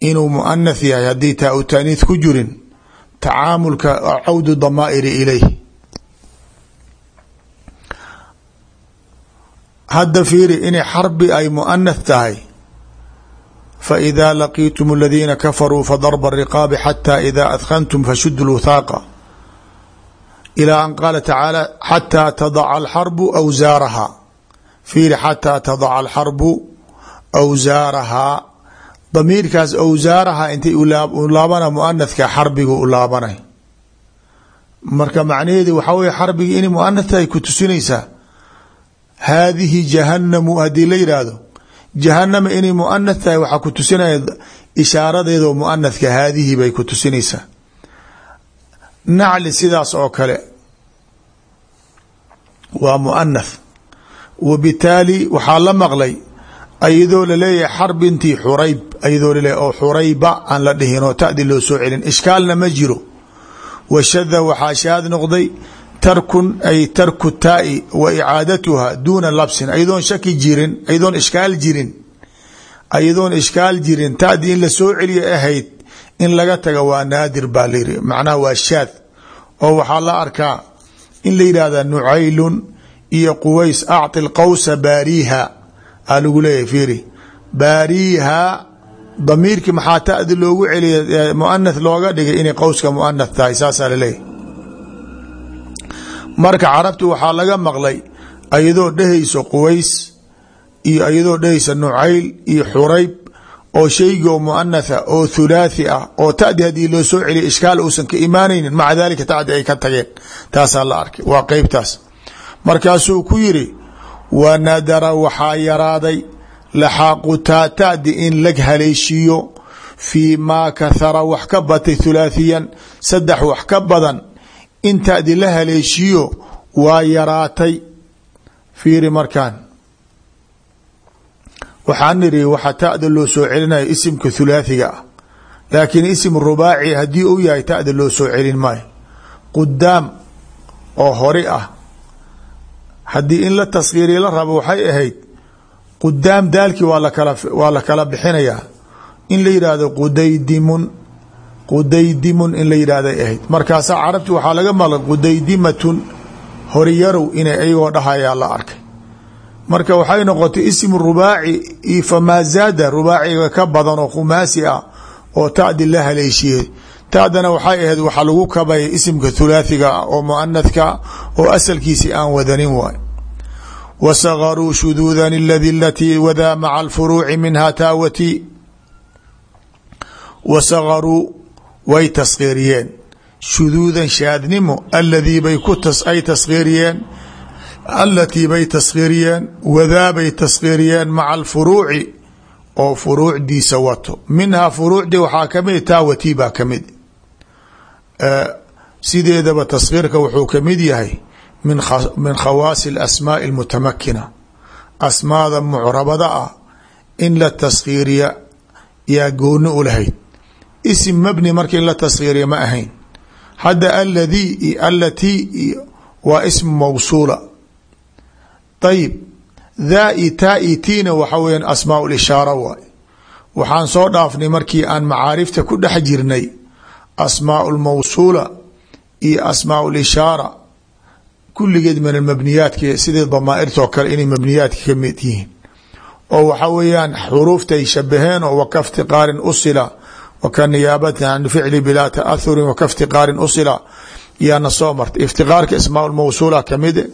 inuu muanath yahay haddii taa u taaniith ku jirin tacaamulka cawdu damaa'iri ilayh. Hadda fiiri inay xarbi ay muanath tahay faidaa laqiitum aladiina kafaruu fadarba riqaabi xataa idaa adkantum fashudu lwuthaaqa ilaa an qaala tacaala xataa tadaca alxarbu awsaarahaa. Fiiri xataa tadaca alxarbu awsaarahaa damiirkaas awsaaraha intay u laabana muanathka xarbigu u laabanay. Marka macnaheedu waxaa weye xarbigi inay muanath tahay ku tusinaysaa haadihi jahanamu haddii la yidhaahdo jahanama inay muanath tahay waxaa ku tusinaya ishaaradeedoo muanathka haadihi bay ku tusinaysaa nacli sidaas oo kale waa muanath wa bitaali waxaa la maqlay ayadoo la leeyahay xarbintii xurayb ayadoo laleeyahy oo xurayba aan la dhihin oo tadi loo soo celin. Ishkaalna ma jiro. Washada waxaa shaad noqday tarkun ay tarku taai wa icaadatuha duuna labsin. Ayadoon shaki jirin ayadoon ishkaal jirin ayadoon ishkaal jirin tadi in la soo celiya ahayd in laga taga waa naadir baa layiri waa shaad. Oo waxaa la arkaa in la yidhahda nucaylun iyo quways acti lqawsa baariiha aa lagu leeyahy fiiri. Baariiha damiirkii maxaa tadi loogu celiya muanath looga dhigay inay qowska muanath tahay saasaa laleeyahy marka carabti waxaa laga maqlay ayadoo dhehayso quways iyo ayadoo dhehaysa nucayl iyo xurayb oo shaygoo muanatha oo thulaathi ah oo tadi haddii loo soo celiya ishkaal uusan ka imaanaynin maca dalika tadi ay ka tageen. Taasaa la arkay waa qeybtaas markaasuu ku yiri wa nadara waxaa yaraaday laxaaqu taa tadi in lag haleeshiiyo fii maa kahara wax ka batay thulaathiyan saddex wax ka badan in tadi la haleeshiiyo waa yaraatay fiiri markaan waxaa niri waxaa tada loo soo celinayo isimka thulaathiga ah laakiin isim rubaaci haddii uu yahay tada loo soo celin maayo qudaam oo hori ah haddii in la taskiiriya la rabo waxay ahayd qudaam daalkii waa lakala waa la kala bixinayaa. In la yidhaahdo qudaydimun qudaydimun in la yidhahday ahayd. Markaasaa carabti waxaa laga maqlay qudaydimatun horiyarow inay ayagoo dhahayaa la arkay. Marka waxay noqotay ism rubaaci iyo famaa zaada rubaaciga ka badan oo khumaasi ah oo tadi la haleeshiyey tadana waxay ahayd waxaa lagu kabaya isimka thulaathiga oo muanathka oo asalkiisi aan wadanin waay. Wasagaruu shuduudan ladi latii wadaa maca minha taawati. Wasagaruu way taskhiiriyeen shuduudan shaadnimo aladii bay ku ay taskhiiriyeen alatii bay taskhiiriyeen wadaabay taskhiiriyeen maca alfuruuci oo furuucdiisa wato. Minhaa furuucdii waxaa ka mid taawati baa ka mid sideedaba taskhiirka wuxuu ka mid yahay min khawaasi alasmaai almutamakina asmaada mucrabada ah in la taskhiiriya yaa gooni u lahayd. Isim mabni marka in la taskhiiriya ma ahayn. Hadda aladii iyo alatii waa ism mawsuula. Ayib thaai taai tiina waxa weeyaan asmaa lishaara waay. Waxaan soo dhaafnay markii aan macaarifta ku dhex jirnay asmaa lmawsuula iyo asmaa lishaara kulligeed min almabniyaadka sidii damaairtoo kale inay mabniyaadka ka yihiin. Oo waxa weeyaan xuruuftay shabaheen oo waka ftiqaarin usila waka niyaabati can ficli bilaa taathurin waka ftiqaarin usila yaana soo martay. Iftiqaarka mawsuula kamide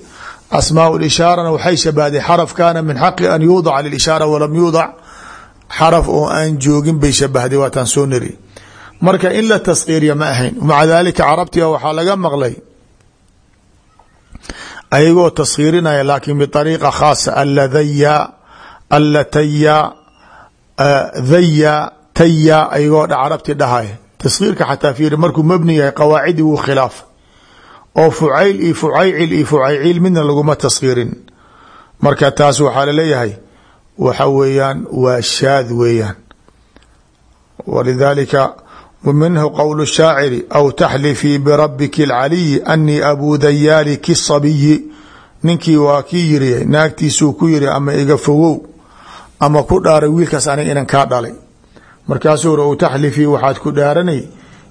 asmaa lishaarana waxay shabahday xaraf kaana min xaqi an yuudaca lilishaara walam yuudac. Xaraf oo aan joogin bay shabahday waataan soo niri marka in la taskiiriya ma ahayn. Maca dalika carabtiga waxaa laga maqlay ayagoo taskiirinaya laakiin biariiqa khaasa alladaya allataya dhaya taya ayagoo carabti dhahaya taskiirka xataa fiiri markuu mabni yahay qawaacidi wuu khilaafa oo fucayl iyo fucaycil iyo fucayciil midna laguma taskiirin marka taas waxaa la leeyahay waxa weeyaan waa shaad weeyaan. Walidaalika minhu qowl shaaciri aw taxlifii birabiki اlcaliyi anii abuu dayaaliki sabiyi ninkii waa kii yiri naagtiisuu ku yiri ama iga fogow ama ku dhaaray wiilkaas aniga inan kaa dhalay markaasuu uri aw taxlifii waxaad ku dhaaranay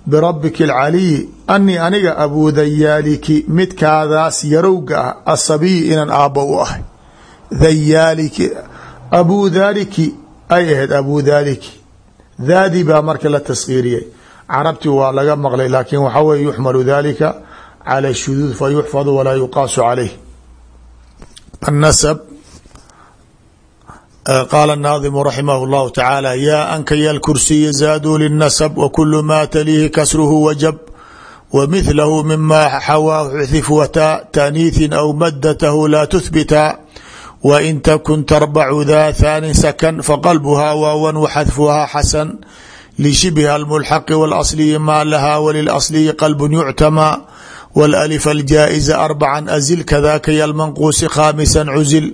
birabiki اlcaliyi anii aniga abuu dayaaliki midkaadaas yarowga ah asabiyi inan aabbo u ahay dayaaliki abuu daaliki ay ahayd abuu daaliki daadi baa marka la taskiiriyey carabti waa laga maqlay laakiin waxaa weye yuxmalu dalika calى shuduud fa yuxfadu walaa yuqaasu caleyh annasb qaala naadimu raximah اllahu tacaala yaa ankayaal kursiyi zaaduu linasb wakulu ma taliihi kasruhu wajab wmithlahu mima xawaahu xifwataa taaniihin aw madatahu laa tuhbitaa wain takun tarbacu daa thaanin sakan faqalbuhaa waawan waxadfuhaa xasan lishibhi almulxaqi walasliyi maa lahaa walilasliyi qalbun yuctamaa wاlalif aljaa'iza arbacan azil kadaka yalmanquusi khaamisan cuzil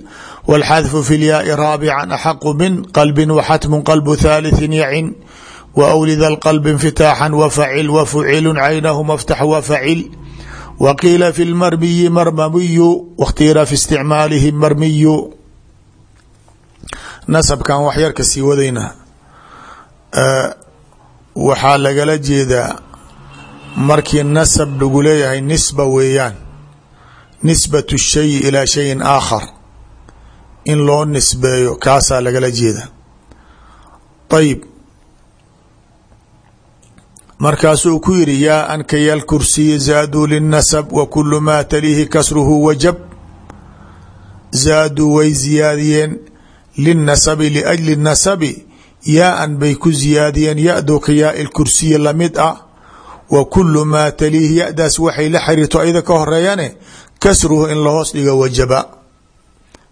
wاlxadfu fi lyaai raabican axaqu min qalbin waxatmu qalbu thaalithin yacin wawlida lqalbi infitaaxan wafacil wafucilu caynahuma ftax wafacil wqiila fi lmarmiyi marmamiyu wakhtiira fi isticmaalihi marmiyu nasabkan wax yar ka sii wadayna waxaa lagala jeedaa markii nasab lagu leeyahay nisba weeyaan nisbatu shayi ilaa shayin aakhar in loo nisbeeyo kaasaa lagala jeeda ayib markaasuu ku yiri yaa ankaya lkursiyi zaaduu linasab wa kulu maa taliihi kasruhu wajab. Zaaduu way ziyaadiyeen linasabi liajli nasabi. Yaa-an bay ku ziyaadiyeen ya-do ka yaai lkursiyi la mid ah. Wa kulu maa taliihi ya-daas waxay la xiriirto ayada ka horeeyane kasruhu in lahoos dhigo wajaba.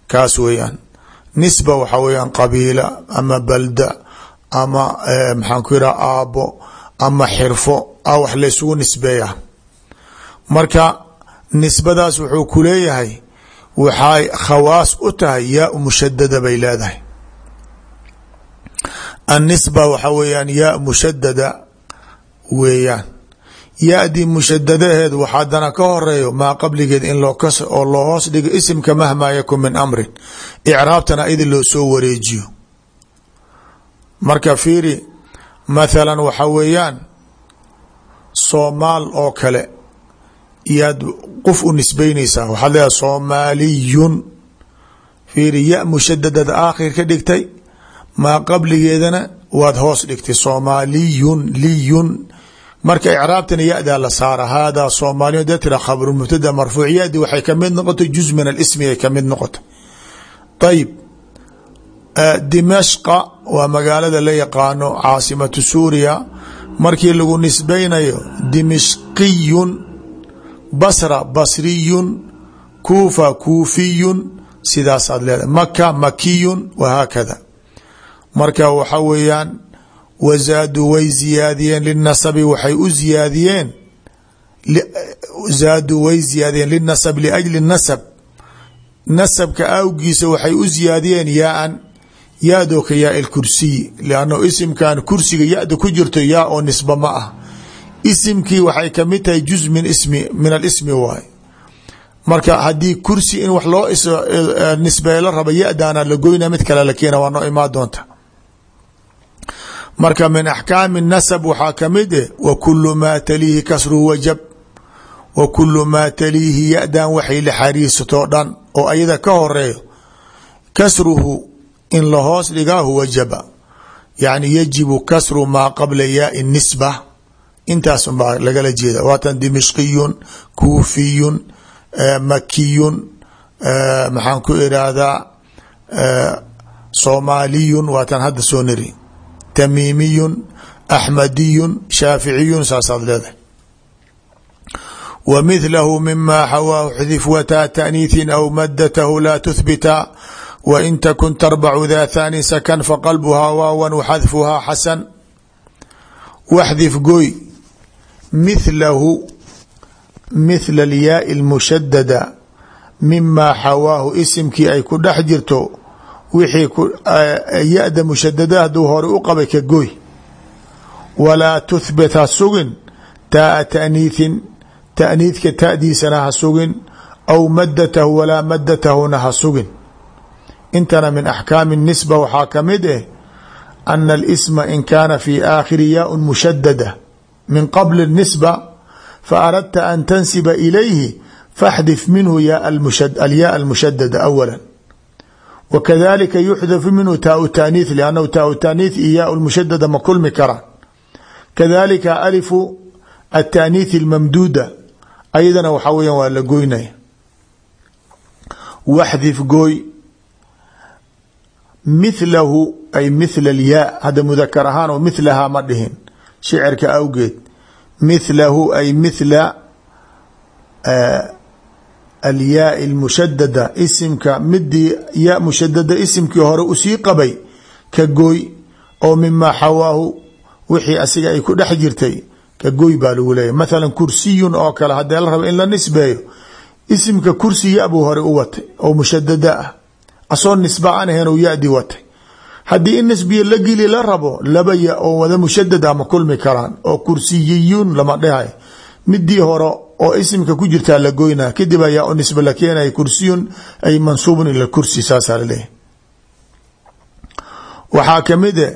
Kaas weeyaan. Nisba waxaa weeyaan qabiila ama balda ama maxaan ku yidhaha aabbo ama xirfo a wax laysugu nisbeeya. Marka nisbadaas wuxuu ku leeyahay waxay khawaas u tahay yaa mushadada bay leedahay. Annisba waxa weeyaan yaa mushadada weeyaan. Ya-dii mushadadaheed waxaadana ka horeeyo maa qabligeed in oo loo hoos dhigo isimka mahmaa yakun min amrin icraabtana idi loo soo wareejiyo. Marka fiiri mathalan waxa weeyaan soomaal oo kale yaad qof u nisbeynaysaa waxaad leedahay soomaaliyun. Fiiri ya mushadadad aakhir ka dhigtay maa qabligeedana waad hoos dhigtay. Soomaaliyun liyun. Marka icraabtana ya-daa la saara haadaa soomaaliyun dee tira khabru mubtada marfuuc ya-di waxay ka mid noqotay juz min alismi ay ka mid noqotay. Ayib dimashqa waa magaalada la yaqaano caasimatu suuriya. Markii lagu nisbeynayo dimishqiyun basra basriyun kuufa kuufiyun sidaasaad leedahay. Maka makiyun wahaakada marka waxa weeyaan wazaaduu way ziyaadiyeen linasabi waxay u ziyaadiyeen zaaduu way ziyaadiyeen linasab liajli nasab. Nasabka awgiisa waxay u ziyaadiyeen yaa-an yaadoo ka yaa kursiyi lanno isimkan kursiga ya-da ku jirto yaa oo nisba ma ah. Isimkii waxay ka mid tahay juz min min alismi waay. Marka haddii kursi in wax loo nisbeeyo la raba ya-daana la goyna mid kale la waa noo imaan doonta. Marka min axkaami nasab waxaa ka mid eh wa kulu maa taliihi kasruhu wajab wa kulu maa taliihi ya-dan waxay la xariirsatoo dhan oo ayada ka horeeyo kasruhu in la hoos dhigaahu wajaba yani yajibu kasru maa qabla yaai nisba. Intaas unbaa lagala jeeda. Waatan dimishqiyun kuufiyun makiyun maxaan ku irahdaa soomaaliyun waatan hadda soo niri. Tamiimiyun axmadiyun shaaficiyun saasaad leedahay. Wa mithlahu mima xawaahu xdif wataa taaniithin aw madatahu laa wain takun tarbacu daa thani sakan faqalbuhaa waawan waxadfuhaa xasan waxdif goy mithlahu mithla alyaai lmushadada mimaa xawaahu isimkii ay ku dhex jirto wixii ya-da mushadada hadduu hore u qabay ka goy walaa tuhbit ha sugin taaa taaniithin taaniidka ta'diisana ha sugin aw madatahu walaa madatahuna ha sugin intana min axkaami nisba waxaa ka mid eh ana alisma in kaana fi aakhiri yaaun mushadada min qabli nisba faaradta an tansiba ilayhi faxdif minhu alyaa almushadada awala wakadalika yuxdafu minhu taau taaniith liannahu taau taaniith iyo yaa lmushadada ma kulmi karaan kadalika alifu ataaniithi almamduuda ayadana waxaa weyan waa la goynaya waxdif gooy mithlahu ay mithla alyaa hadda mudakar ahaan oo mithlahaa ma dhihin. Shicirka awgeed mithlahu ay mithla alyaai lmushadada isimka midii yaa mushadada isimkii hore u sii qabay ka gooy oo mimaa xawaahu wixii asiga ay ku dhex jirtay ka gooy baa lagu leeyahy mathala kursiyun oo kale haddee la in la nisbeeyo isimka kursi ya hore u oo mushadada ah asoo nisba aan ahayn ya-di watay. Haddii in nisbiya la geli la rabo laba ya oo wada mushadada ma kulmi karaan oo kursiyiyun lama dhahay midii hore oo isimka ku jirtaa la goynaa kadib ayaa u nisba la keenaya kursiyun ay mansuubun ila kursi saasaa laleeyahy waxaa ka mid e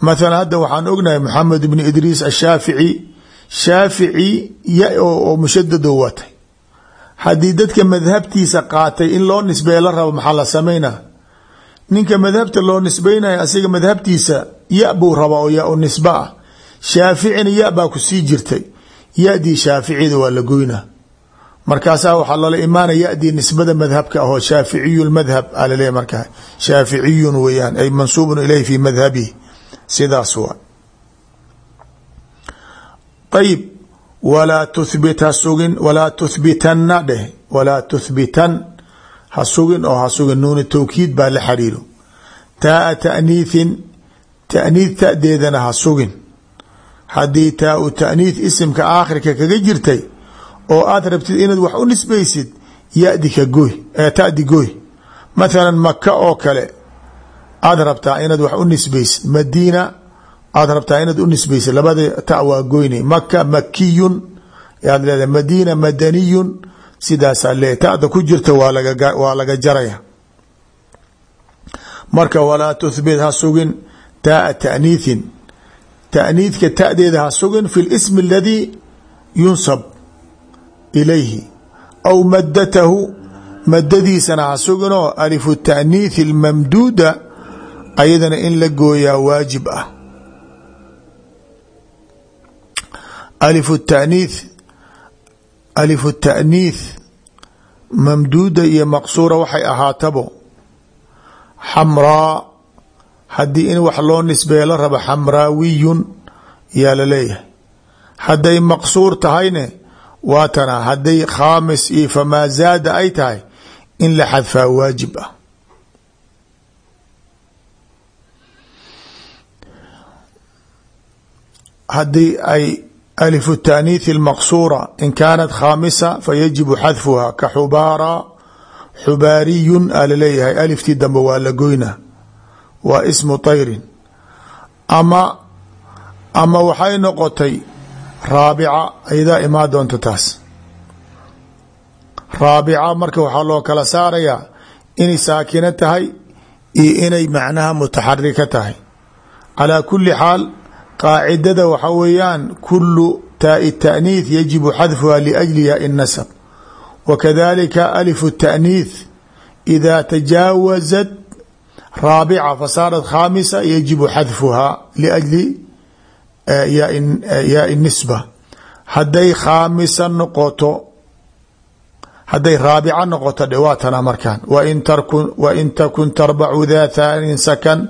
mathala hadda waxaan ognahay maxamed ibn idriis ashaafici shaafici ya oo mushadado watay haddii dadka madhabtiisa qaatay in loo nisbeeya la rabo maxaa la samaynaa? Ninka madhabta loo nisbeynaya asiga madhabtiisa ya buu raba oo ya u nisba ah. Shaaficina ya baa ku sii jirtay. Yadii shaaficida waa la goynaa. Markaasaa waxaa loola imaanaya yadii nisbada madhabka ahoo shaaficiyu madhab a laleeya markaa. Shaaficiyun weyaan ay mansuubun ilayh fi madhabihi sidaas waa. Ayib walaa tuhbit ha sugin walaa tuhbitanna dheh walaa tuhbitan ha sugin oo ha sugin nuuni tawkiid baa la xariiro taaa taaniithin taaniid tadeedana ha sugin. Haddii taa u taaniith isimka aakhirka kaga jirtay oo aad rabtid inaad wax u nisbaysid yadi ka goy tadi goy mathalan maka oo kale aad rabtaa inaad wax u nisbaysid. Madiina aad rabtaa inaad u nisbaysid labada ta waa goyna maka makiyun yaad leedahay madiina madaniyun sidaasaa leeyahy tada ku jirta waa laga jaraya. Marka walaa tuhbit ha sugin taaa taaniithin taaniidka tadeeda ha sugin fi lismi aladii yunsab ilayhi. Aw madatahu madadiisana ha suginoo alifu taaniithi almamduuda ayadana in la gooyaa waajib ah alifu taaniith alifu taaniith mamduuda iyo maqsuura waxay ahaatabo. xamraa haddii in wax loo nisbeeyo la rabo xamraawiyun yaa la leeyahay. hadday maqsuur tahayne waa tana hadday khaamis iyo famaa zaada ay tahay in la xadfaa waajib ah. haddii ay alifu taaniithi اlmaqsuura in kaanat khaamisa fayajibu xadfuha ka xubaara xubaariyun aa la leeyahay aliftii dambe waa la goyna waa ismu tayrin ama ama waxay noqotay raabica ayadaa imaa doonta taas raabica marka waxaa loo kala saarayaa inay saakino tahay iyo inay macnaha mutaxarika tahay calaa kuli xaal qaacidada waxa weeyaan kulu taai taaniith yajibu xadfuha liajli yaai nasab wa kadalika alifu taaniith ida tajaawazat raabica fasaarat khaamisa yajibu xadfuha liajli yaai nisba hadday khaamisa noqoto hadday raabica noqoto dhe waa tana markaan wain takun tarbacu daa thaanin sakan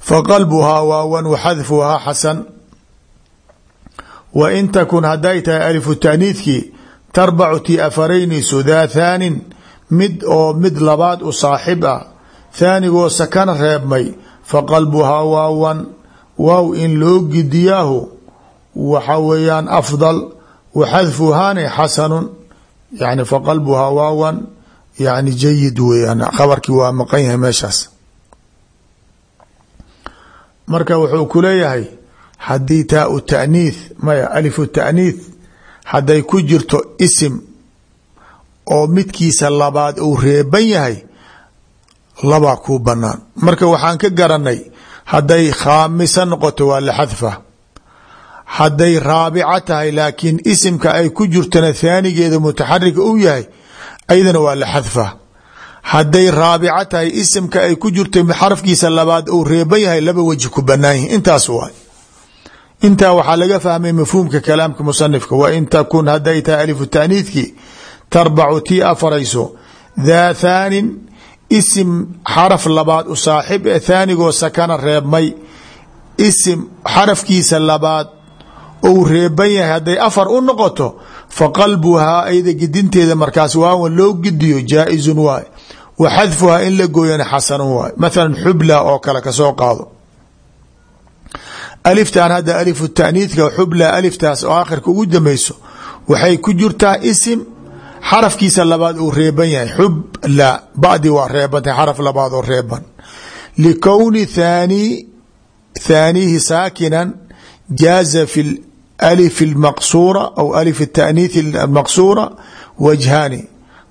faqalbuhaa waawan waxadfuhaa xasan. Wa in takun hadday tahay alifu taaniidkii tarbacu tii afaraynayso daa thaanin mid oo mid labaad u saaxib ah. Thaanigoo sakan reebmay faqalbuhaa waawan waaw in loo gidiyaahu waxa weeyaan afdal waxadfuhaane xasanun yani faqalbuhaa waawan yani jayid weeyaan khabarkii waa maqan yahay meeshaas marka wuxuu ku leeyahay haddii taau taaniith maya alifu taaniith hadday ku jirto isim oo midkiisa labaad uu reeban yahay labaa kuu banaan marka waxaan ka garanay hadday khaamisa noqoto waa la xadfa. Hadday raabica tahay laakiin isimka ay ku jirtona thaanigeeda mutaxarika u yahay ayadana waa la xadfa hadday raabica tahay isimka ay ku jirto xarafkiisa labaad uu reeban yahay laba weji ku banaan yihiin intaas waay. Intaa waxaa laga fahmay mafhuumka kalaamka musanifka wa in takun hadday tahay alifu taaniidkii tarbacu tii afarayso daa thaanin isim xaraf labaad u saaxib ee thaanigoo sakana reebmay isim xarafkiisa labaad ou reeban yahay hadday afar u noqoto fa qalbuhaa ayada gidinteeda markaas waawan loo gidiyo jaa-izun waay wa xadfuhaa in la gooyana xasanu waay. Mathalan xubla oo kale ka soo qaado. Aliftan hadda alifu taaniidka xubla aliftaas oo aakhirka ugu dambayso waxay ku jirtaa isim xarafkiisa labaad uu reeban yahay. Xubla badi waa reebantay xaraf labaad oo reeban. Likowni thaani thaanihi saakinan jaaza fi alif almaqsuura aw alif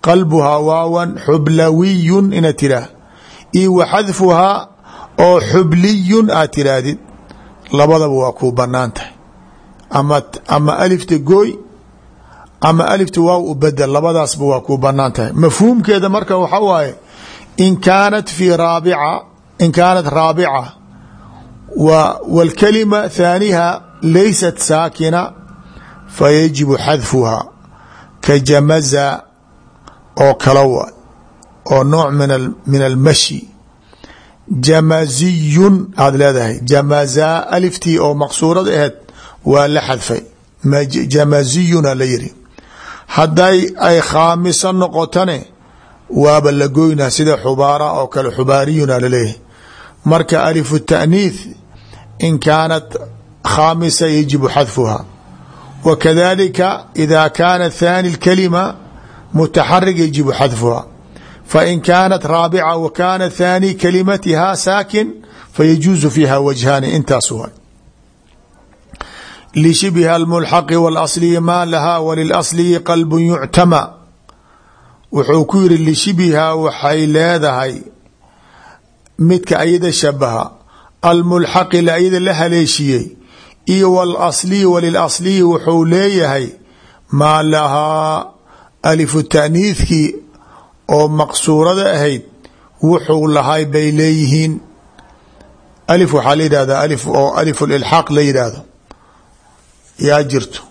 qalbuhaa waawan xublawiyun inaad tiraah io wa xadfuhaa oo xubliyun aad tiraahdid labadaba waa kuu bannaan tahay. Ama alifta gooy ama alifta waaw u bedel labadaasba waa kuu bannaan tahay. Mafhuumkeeda marka waxa waaye in kaanat fi raabica in kaanat raabica wاlkalima thaaniha laysat saakina fayajibu xadfuha ka jamaza oo kala wa oo nooc min almashi jamaziyun aad leedahay. Jamaza aliftii oo maqsuurada aheed waa la xadfay. Jamaziyuna la yiri hadday ay khaamisa noqotane waaba la sida xubaara oo kale xubaariyuna la leeyahay marka alifu taaniith in kaanat khaamisa yajibu xadfuha. Wa kadalika ida kaana اkalima mutaxarig yajibu xadfuha fain kaanat raabica wa kaana thaani kalimatiha saakin fayajuusu fiiha wajhaani intaas wa lishibha almulxaqi walasliyi maa lahaa walilsliyi qalbu yuctama wuxuu ku yiri lishibha waxay leedahay midka ayada shabaha almulxaqi ayada la haleeshiyey iyo wlasliyi walilsliyi wuxuu leeyahay maa lahaa alifu taaniidkii oo maqsuurada ahayd wuxuu lahay bay leeyihiin. Alif waxaa la yidhahdaa alif oo alif lilxaaq la yidhaahdo. Yaa jirto.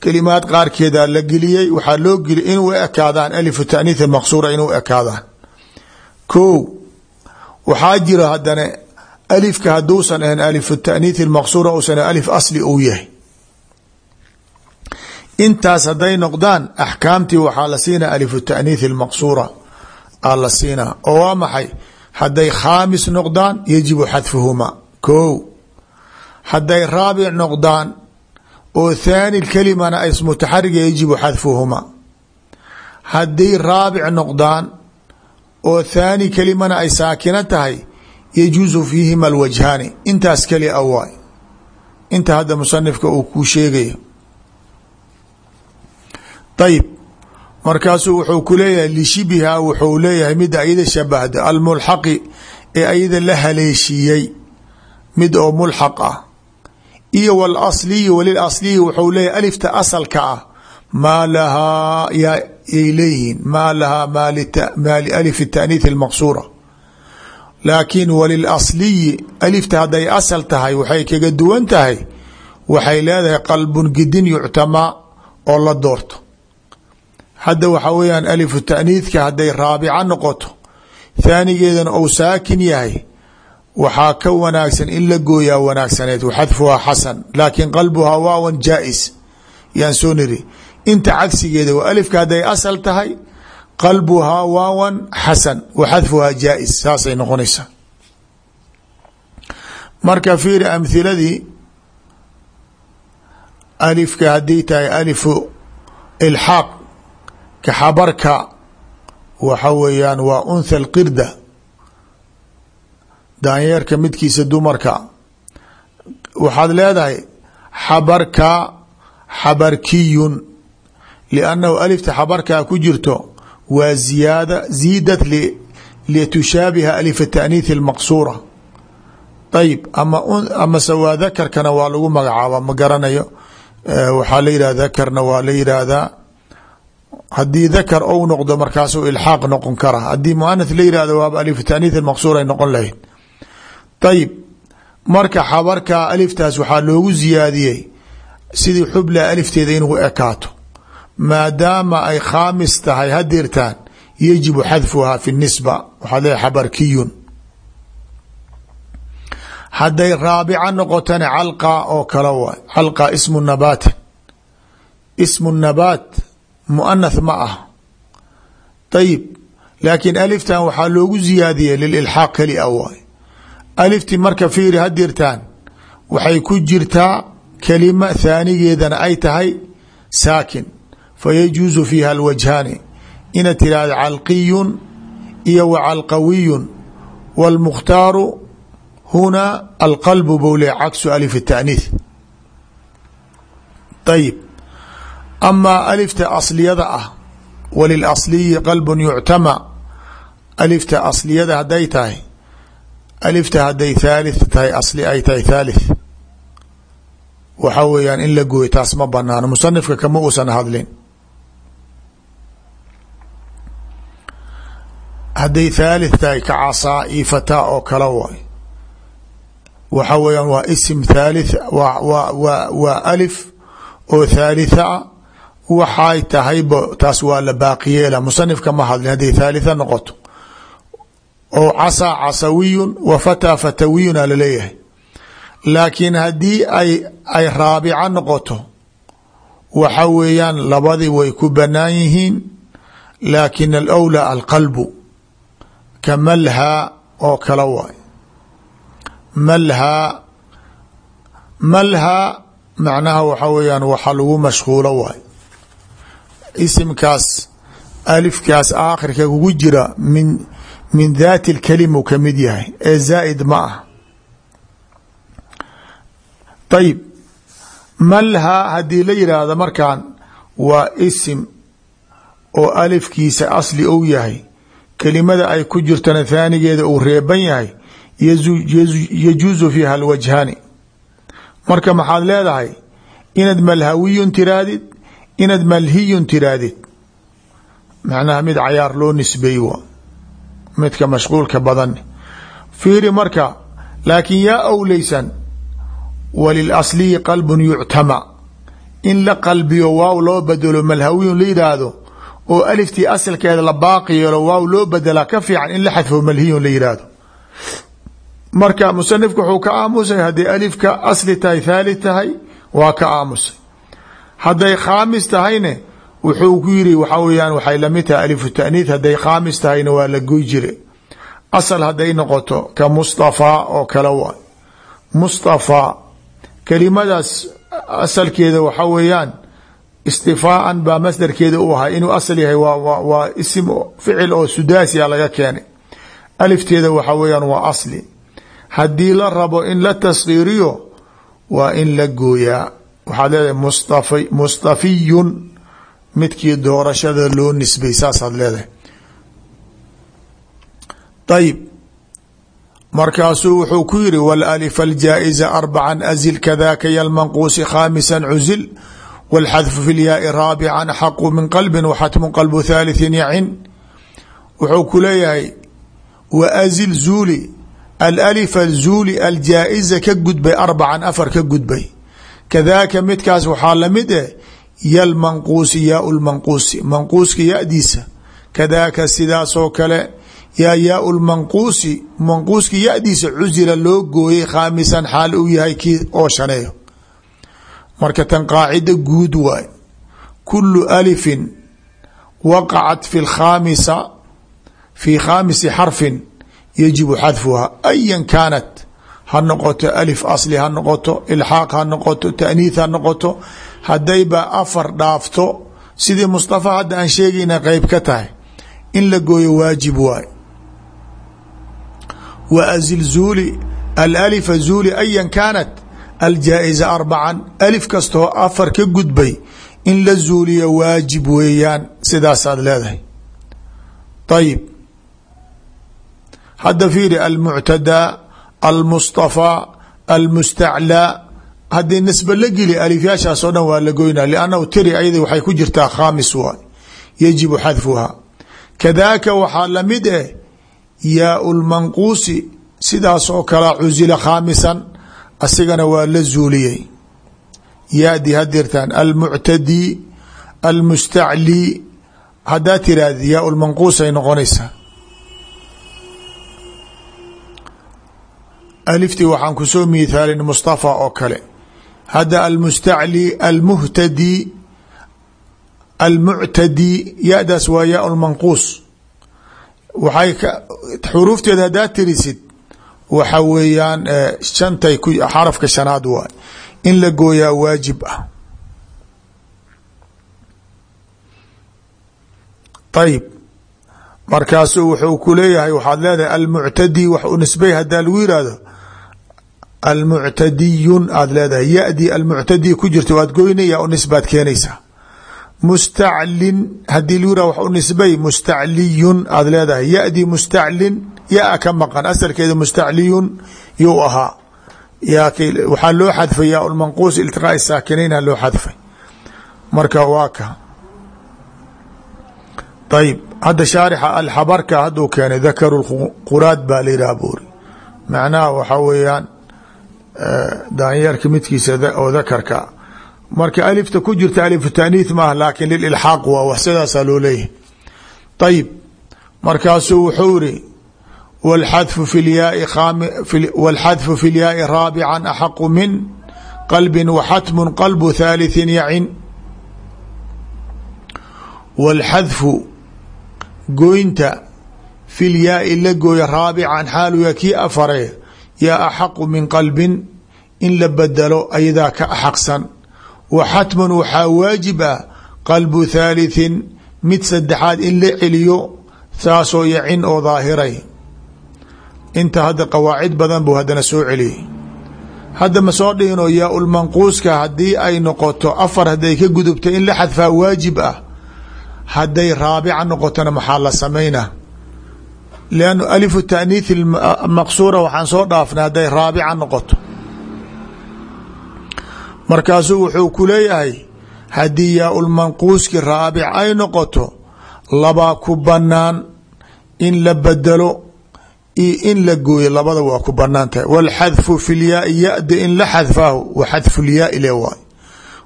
Kelimaad qaarkeeda la geliyey waxaa loo geliyay inuu ekaadaan alifu taaniith maqsuura inuu ekaadaan. Ko waxaa jira haddana alifka hadduusan ahayn alifu taaniith maqsuura uusan alif asli uu yahay intaas hadday noqdaan axkaamtii waxaa la siinaa alifu taaniith maqsuura aa la siinaa oo waa maxay? Hadday khaamis noqdaan yajibu xadfuhuma. Ko hadday raabic noqdaan oo thaani kalimana ay mutaxariga yajibu xadfuhuma. Hadday raabic noqdaan oo thaani kalimana ay saakina tahay yajuusu fiihima alwajhaani. Intaas keli a waay inta hadda musanifka uu kuu sheegaya ayib markaasuu wuxuu ku leeyahay lishibiha wuxuu leeyahay mida ayada shabahda almulxaqi ee ayada la haleeshiiyey mid oo mulxaq ah. Iyo walasliyi walilasliyi wuxuu leeyahay alifta asalka ah maa lahaa yay leeyihiin maa lahaa maa lialif taaniith almaqsuura. Laakiin walilasliyi alifta hadday asal tahay waxay kaga duwan tahay waxay leedahay qalbun gidin yuctamaa oo la doorto hadda waxaa weyaan alifu taaniidka hadday raabica noqoto thaanigeedana ou saakin yahay waxaa ka wanaagsan in la gooyaa wanaagsaneed. Waxadfuhaa xasan laakiin qalbuhaa waawan jaa-is. Yaan soo niri inta cagsigeeda waa alifka hadday asal tahay qalbuhaa waawan xasan wa xadfuhaa jaa-is saasay noqonaysaa. Marka fiiri amhiladii alifka haddii tahay alifu ilxaaq ka xabarka waxa weeyaan waa untha alqirda daanyeerka midkiisa dumarka. Waxaad leedahay xabarka xabarkiyun liannahu alifta xabarkaa ku jirto waa ziyaada ziidat litushaabia alif taaniith almaqsuura. Ayib ama amase waa dakarkana waa lagu magacaaba ma garanayo. Waxaa la yidhah dakarna waa la yidhaahdaa haddii dakar ou noqdo markaasuu ilxaaq noqon kara. Haddii muanath la yihahdo waaba alif taaniith almaqsuur ay noqon lahayd. Ayib marka xabarka aliftaas waxaa loogu ziyaadiyey sidii xubla alifteeda inuu ekaato. Maadaama ay khaamis tahay hadirtaan yajibu xadfuhaa fi nisba. Waxaad leeay xabarkiyun. Hadday raabica noqotana calqa oo kale waay. Calqa ismu nabaatan ismu nabaat muanath ma ah ayib laakiin aliftan waxaa loogu ziyaadiyey lililxaaq keli a waay alifti marka fiiri hadirtaan waxay ku jirtaa kelima thaanigeedana ay tahay saakin fayajuusu fiiha alwajhaani inaad tirahda calqiyun iyo wa calqawiyun wاlmukhtaaru huna alqalbu bou le caksu alif الtaأniith ayib amaa alifta asliyada ah walilasliyi qalb yuctama alifta asliyada hadday tahay alifta hadday thalith tahay asli ay tahay thalith waxaa weeyaan in la gooyo taas ma banaano musanifka kama uusan hadlin hadday thalith tahay ka casaa io fataa oo kale waay waxa weeyaan waa isim thalith wa wa wa waa alif oo thalitha a waxay tahayba taas waa la baaqiyeela. Musanifka ma hadlin hadday thalitha noqoto. Oo casaa casawiyun wa fataa fatawiyun a la leeyahay laakiin haddii ay ay raabica noqoto waxa weeyaan labadii way ku banaan yihiin laakin alawlaa alqalbu ka malhaa oo kala waay. Malhaa malhaa macnaha waxa weeyaan waxa lagu mashquulo waay isimkaas alifkaas aakhirka kugu jira min min daati lkalim uu ka mid yahay. Ee zaa'id ma ah ayib malhaa haddii la yidhaahdo markaan waa isim oo alifkiisa asli ou yahay. Kelimada ay ku jirtana thaanigeeda uu reeban yahay. Yajuusu fiiha alwajhaani. Marka maxaad leedahay inaad malhawiyun tiraadid inaad malhiyun tiraadid macnaha mid cayaar loo nisbeey wa midka mashquulka badan. Fiiri marka laakiin yaa awleysan walilasliyi qalbun yuctama. In la qalbiyo waaw loo bedelo malhawiyun la yidhaahdo oo aliftii asalkeeda la baaqi waaw loo bedelaa ka fiican in la xadfo malhiyun la yidhaahdo. Marka musanifku wuxuu ka aamusay hadday alifka asli tahay thalith tahay waa ka aamusay hadday khaamis tahayne wuxuu ku yiri waxaa weyaan waxay la mid tahay alifu taaniith hadday khaamis tahayna waa la goy jire. Asal hadday noqoto ka mustafaa oo kale waay mustafaa kelimadaas asalkeeda waxa weeyaan istifaaan baa masdarkeeda u ahay inuu asal yahay waa isim ficil oo sudaasiya laga keenay. Alifteeda waxa weeyaan waa asli. Haddii la rabo in la taskiiriyo waa in la gooyaa waxaad leedahay mustafi mustafiyun midkii doorashada loo nisbay saasaad leedahay ayib markaasuu wuxuu ku yiri wاlأlif aljaaئza arbaca azil kadaka ylmanquusi khaamisa cuzil wاlxadfu fi lyaai raabica axaqu min qalbi waxatmu qalbu thaaliثi yacin wuxuu ku leeyahay waazil zuuli alalifa zuuli aljaa'iza ka gudbay arbacan afar ka gudbay kadaaka midkaas waxaa la mid eh yalmanquusi yaau lmanquusi manquuska yadiisa. Kadaaka sidaasoo kale yaa yaau lmanquusi manquuska yadiisa cusila loo gooyay khaamisan xaal uu yahay kii oo shaneeyo. Marka tan qaacida guud waay. Kulu alifin waqacat fi khaamisa fi khaamisi xarfin yajibu xadfuha ayan kaanat ha noqoto alif asli ha noqoto ilxaaq ha noqoto taaniith ha noqoto haddayba afar dhaafto sidii mustafa hadda aan sheegayna qeyb ka tahay. In la gooyo waajib waay. Wa azil zuuli alalifa zuuli ayan kaanat aljaa'iza arbacan alif kastoo afar ka gudbay. In la zuuliyo waajib weeyaan sidaasaad leedahay. Ayib hadda fiiri almuctadaa almustafaa almustaclaa haddii nisba la geli alifyaashaas oo dhan waa la goynaa liannahu tiri ayada waxay ku jirtaa khaamis waay. Yajibu xadfuha kadaaka waxaa la mid eh yaau lmanquusi sidaas oo kala cusila khaamisan asigana waa la zuuliyey. Yaadi hadirtaan almuctadii almustaclii haddaa tiraahdi yaau lmanquus ay noqonaysaa aliftii waxaan ku soo miithaalin mustafa oo kale. Hadda almustacli almuhtadi almuctadi yadaas waa yaa lmanquus waxay xuruufteeda haddaa tirisid waxa weeyaan shantay ku xarafka shanaad waay in la gooyaa waajib ah. Ayib markaasuu wuxuu ku leeyahay waxaad leedahay almuctadi wax u nisbay hadaa lagu yihahdo almuctadiyun aad leedahay. Yadi almuctadi ku jirta waad goynaya u nisbaad keenaysaa mustaclin haddii lagu yihah wax u nisbay mustacliyun aad leedahay. Yadi mustaclin yaa ka maqan. Asalkeeda mustacliyun yuu ahaa. Waxaa loo xadfay yaa lmanquus iltiqaa saakinaynha loo xadfay. Marka waa ka. Ayib hadda shaarixa alxabarka hadduu keenay dakaru quraad baa la yidhaha daanyeerka midkiisa oo dakarka marka alifta ku jirta alifu taaniith maaha laakin lililxaaq waa wax sidaasaa loo leeyahay ayib markaasuu wuxuu iri wاlxadfu fi lyaai wاlxadfu fi lyaai raabica axaqu min qalbi waxatmu qalbu thaalitثi yacin wاlxadfu goynta fi lyaai la gooya raabican xaaluya kii afare yaa axaqu min qalbin in la bedelo ayadaa ka axaqsan wa xatman waxaa waajib ah qalbu thaalithin mid saddexaad in la celiyo saasoo yacin oo daahiray inta hadda qawaacid badan buu haddana soo celiyey. Hadda ma soo dhihino yaa ulmanquuska haddii ay noqoto afar hadday ka gudubto in la xadfaa waajib ah hadday raabica noqotona maxaa la samaynaa lannu alifu taaniith maqsuura waxaan soo dhaafnay hadday raabica noqoto markaasuu wuxuu ku leeyahay haddii yaa ulmanquuski raabic ay noqoto labaa ku banaan in la bedelo iyo in la gooyo labada waa ku bannaan tahay wاlxadfu fi lyaai yada in la xadfaahu wa xadfu lyaai le waay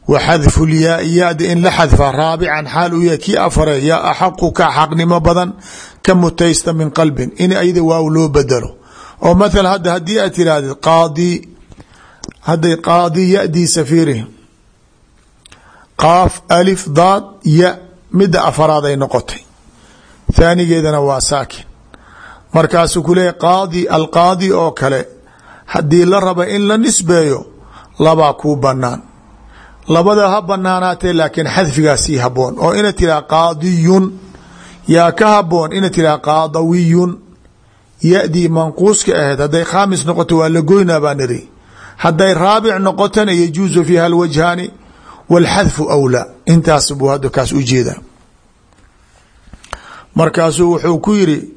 wa xadfu lyaai yada in la xadfaa raabican uu yahay kii afare yaa ka xaqnimo badan ka mutaysta min qalbin in ayada waaw loo bedelo. Oo mathala hadda haddii aad tirahdid qaadi hadday qaadi yadiisa fiiri qaaf alif daad ya midda afaraad ay noqotay. Thaanigeedana waa saakin. Markaasuu ku leeyahy qaadi alqaadi oo kale haddii la raba in la nisbeeyo labaa kuu banaan labada ha banaanaatee laakiin xadfigaa sii haboon oo ina tiraha qaadiyun yaa ka haboon ina tiraha qaadawiyun. Yadii manquuska ahayd hadday khaamis noqoto waa la goynaa baa niri hadday raabic noqotona yajuusu fiiha alwajhaani wاlxadfu awlaa. Intaas buu hadda kaas u jeedaa. Markaasuu wuxuu ku yiri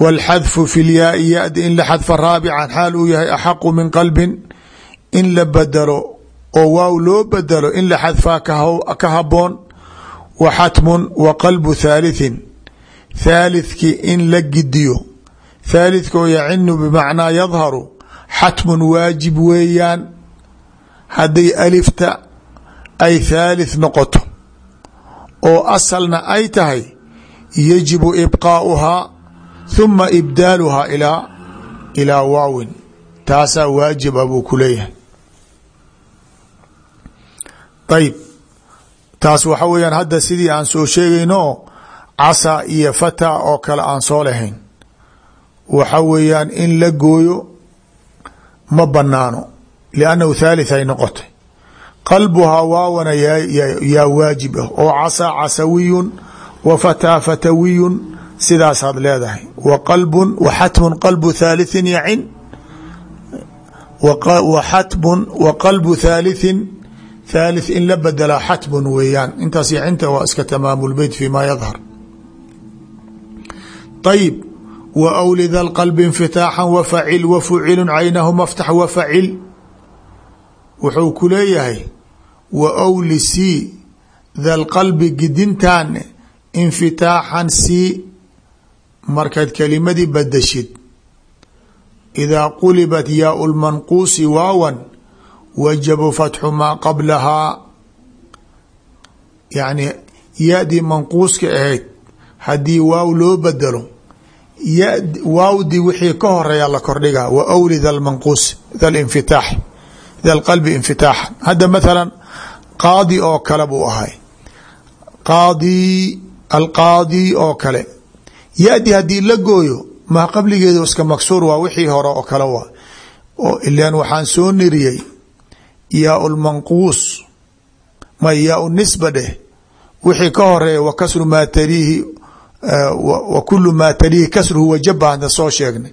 wاlxadfu fi lyaai yadi in la xadfa raabican xaal uu yahay axaqu min qalbin in la bedelo oo waaw loo bedelo in la ka haboon wa xatmun wa thaalithkii in la gidiyo thaalithka oo yacinu bimacnaa yadharu xatmun waajib weeyaan hadday alifta ay thalith noqoto oo asalna ay tahay yajibu ibqaauhaa huma ibdaaluhaa ilaa ilaa waawin taasaa waajib a buu ku leeyahay ayib taas waxa weeyaan hadda sidii aan soo sheegayno casa iyo fata oo kale aan soo lahayn. Waxa weeyaan in la gooyo ma banaano liannahu thalith ay noqotay. Qalbuhaa waawana yaa waajib ah oo casa casawiyun wa fataa fatawiyun sidaasaad leedahay. Wa qalbun wa xatmun qalbu thaalithin yacin wa xatmun wa qalbu thaalithin thalith in la bedelaa xatmun weeyaan. Intaas yacinta waa iska tamaamu lbeyt fi ma yadhar ayib wa awli da lqalbi infitaaxan wa facil wa fucilun caynahu maftax wa facil wuxuu ku leeyahay wa awli sii da lqalbi gidintaan infitaaxan sii markaad kelimadii badashid idaa qulibat yaau lmanquusi waawan wajabu fatxu maa qablahaa yacni ya-dii manquuska ahayd haddii waaw loo bedelo ya waawdii wixii ka horreeya la kordhigaa wa awli da lmanquus da linfitaax da lqalbi infitaaxan hadda mathalan qaadi oo kale buu ahay. Qaadi alqaadi oo kale. Ya-di haddii la gooyo maa qabligeedu iska maksuur waa wixii hore oo kale waa. Oo ilan waxaan soo niriyey yaa lmanquus ma yaa nisba dheh. Wixii ka horreeya wa kasru maa taliihi wa kulu maa taliihi kasruhu wajaba hada soo sheegnay.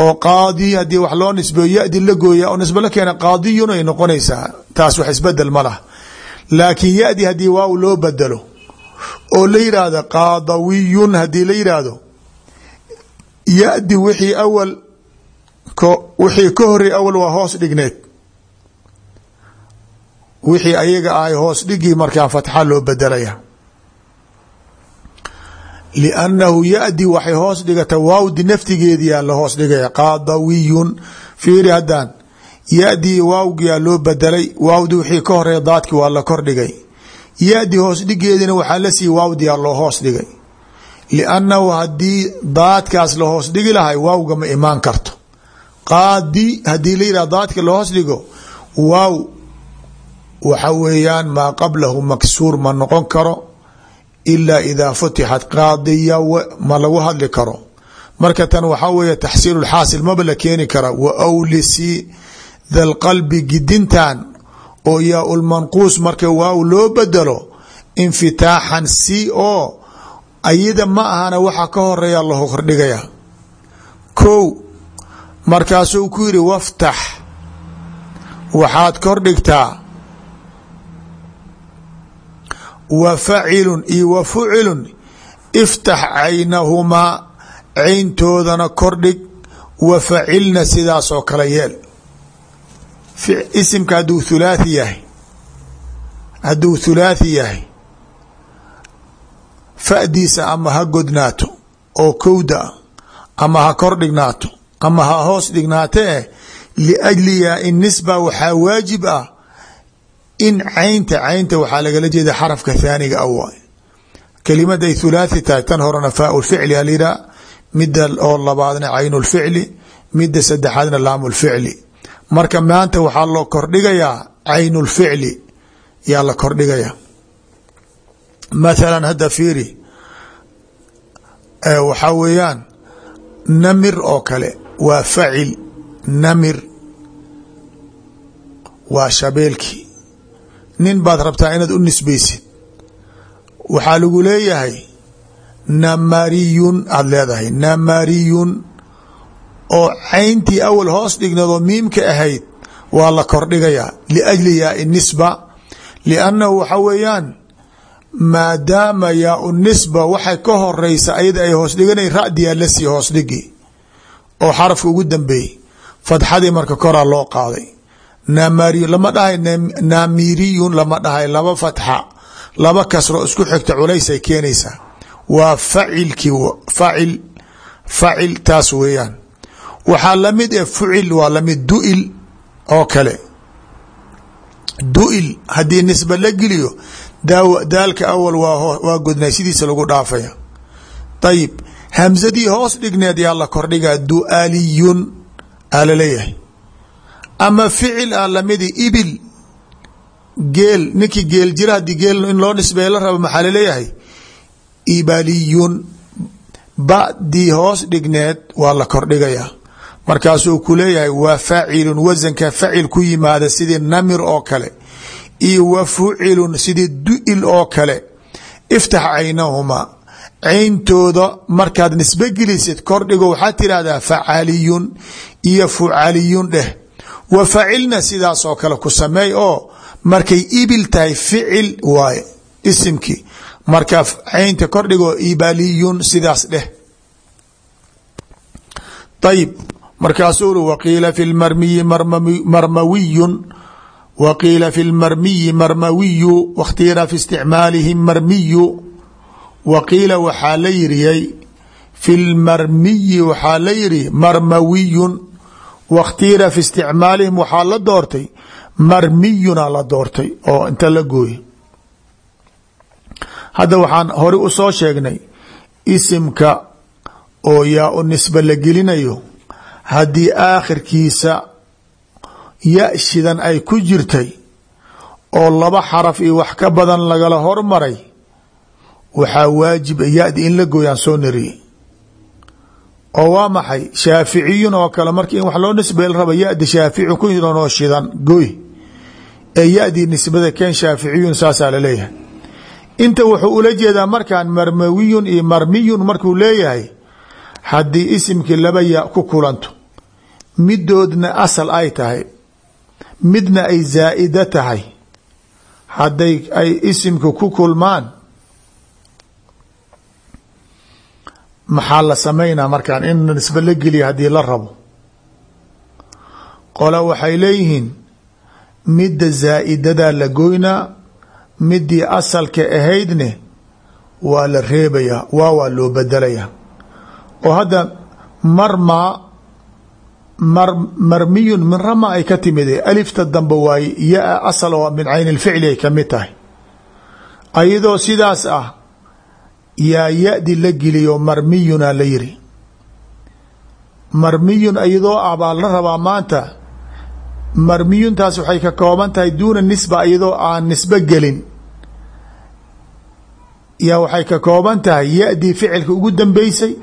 Oo qaadi haddii wax loo nisbeyo yadi la gooya oo nisbe la keena qaadiyun ay noqonaysaa. Taas wax isbeddel ma laha. Laakiin yadi haddii waaw loo bedelo oo la yidhaahdo qaadawiyun haddii la yidhaahdo yadi wixii awal wixii ka horey awal waa hoos dhigneed. Wixii ayaga ahay hoos dhigii markaa fatxa loo bedelaya liannahu yadi waxay hoos dhigata waawdi naftigeediyaa la hoos dhigaya qaadawiyun fiiri haddaan yadii waawgiyaa loo bedelay waawdi wixii ka horreeya daadki waa la kordhigay yadi hoos dhigeedina waxaa la sii waawdiyaa loo hoos dhigay liannahu haddii daadkaas la hoos dhigi lahay waawga ma imaan karto qaadi haddii la yidhah daadka la hoos dhigo waaw waxa weeyaan maa qablahu maksuur ma noqon karo ilaa idaa futixat qaadiya ma lagu hadli karo. Marka tan waxaa weeye taxsiil xaasil maba la keeni kara. Wa awlisi dalqalbi gidintan oo yaa ulmanquus marka waaw loo bedelo infitaaxan si oo ayada ma ahana waxa ka horreeya la hordhigaya kow markaasuu ku yidhi waftax. Waxaad kordhigtaa wa facilun iyo wa fucilun iftax caynahumaa cayntoodana kordhig wa facilna sidaas oo kale yeel. Isimka hadduu hulaathi yahay hadduu hulaathi yahay fa'diisa ama ha godnaato oo kowda ama ha kor dhignaato ama ha hoos dhignaatee liajli yaa in nisba waxaa waajib ah in caynta caynta waxaa lagala jeeda xarafka thaaniga a waay kelimaday thulaathi tahay tan horena faau lficli halyihaa midda oo labaadna caynu lficli midda saddexaadna laamu lficli marka maanta waxaa loo kordhigayaa caynu lficli yaa la kordhigayaa. Mathalan hadda fiiri waxaa weeyaan namir oo kale waa facil namir waa shabeelkii nin baad rabtaa inaad u nisbaysid? Waxaa lagu leeyahay namariyun aada leedahay namariyun oo cayntii awal hoos dhigneed oo miimka ahayd waa la kordhigayaa liajli yaai liannahu waxa weeyaan maadaama yaa u nisba waxay ka horeysa ayada ay hoos dhiganay radiyaa la sii hoos dhigi oo xarafka ugu dambeeyey fadxadii marka koraa loo qaaday namari lama dhahay namiriyun lama dhahay laba fatxa laba kasro isku xigta culaysay keenaysaa waa facilkii facil facil taas weeyaan. Waxaa la mid e fucil waa la mid du'il oo kale. Du'il haddii nisba la geliyo daalka awal waa godnay sidiisa lagu dhaafaya. Ayib hamsadii hoos dhigneed yaa la kordhigaa du'aliyun aa la leeyahay ama ficil a lamidi ibil. Geel ninkii geel jira haddii geel in loo nisbeeya la rabo maxaa la leeyahay ibaliyun. Badii hoos dhigneed waa la kordhigayaa markaasuu ku leeyahay waa faacilun wasanka facil ku yimaada sidii namir oo kale. Iyo wa fucilun sidii du'il oo kale. Iftax caynahumaa cayntooda markaad nisbe gelisid kordhigo waxaad tirahdaa facaliyun iyo fucaliyun dheh wa facilna sidaas oo kale ku sameey oo markay ibil tahay ficil waaye isimkii marka caynta kordhigo ibaliyun sidaas dheh. Ayib markaasuu uri waqiila fi lmarmiyi marmawiyun. Waqiila fi lmarmiyi marmawiyu wakhtira fi isticmaalihi marmiyu. Waqiila waxaa la yiriyay fi lmarmiyi waxaa la yiri marmawiyun wakhtira fi isticmaalihim waxaa la doortay marmiyuna la doortay oo inta la gooye hadda waxaan hore u soo sheegnay isimka oo yaa u nisbe la gelinayo haddii aakhirkiisa ya shidan ay ku jirtay oo laba xaraf iyo wax ka badan lagala hormaray waxaa waajib yadi in la gooyaan soo nariyey oo waa maxay? Shaaficiyun oo kale markii in wax loo nisbey la raba yadi shaafici ku noo shidan. Gooy. Ee yadii nisbada keen shaaficiyun saasaa la leeyahay inta wuxuu ula jeedaa markaan marmawiyun iyo marmiyun markuu leeyahay haddii isimkii laba ya ku kulanto midoodna asal ay tahay midna ay zaa'ida tahay hadday ay isimka ku kulmaan maxaa la samaynaa markaan in nisbe la geliya haddii la rabo? Qola waxay leeyihiin midda zaa'idadaa la goynaa midii asalka ahaydne waa la reebayaa waa waa loo bedelayaa. Oo hadda marmaa mar marmiyun min rama ay ka timid alifta dambe waaye yaa asal oo min cayn ilficli ay ka mid tahay. Ayadoo sidaas ah yaa ya-di la geliyo marmiyuna la yiri marmiyun iyadoo ah la rabaa maanta. Marmiyuntaas waxay ka kooban tahay duuna nisba iyadoo aan nisbe gelin. Yaa waxay ka kooban tahay ya-dii ficilka ugu dambeysay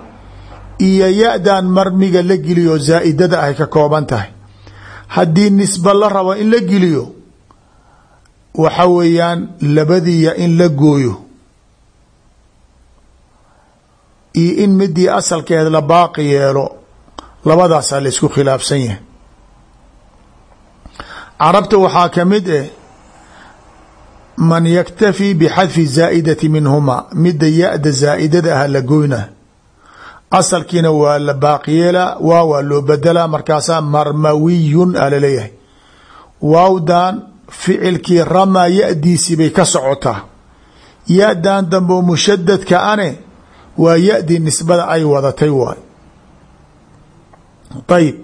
iyo ya-dan marmiga la geliyo zaa'idada ay ka kooban tahay. Haddii nisbe la rabo in la geliyo waxa weeyaan labadiiya in la gooyo iyo in midii asalkeed la baaqi yeelo labadaasaa la isku khilaafsan yahay. Carabta waxaa ka mid eh man yaktafi bixadfi zaa'idati minhuma midda ya-da zaa'idada ah la goyna. Asalkiina waa la baaqyeelaa waa waa loo bedelaa markaasaa marmawiyun a la leeyahay waawdan ficilkii ramaa ya-diisii bay ka socotaa. Ya-dan dambe mushadadka ane waa ya-dii nisbada ay wadatay waay. Ayib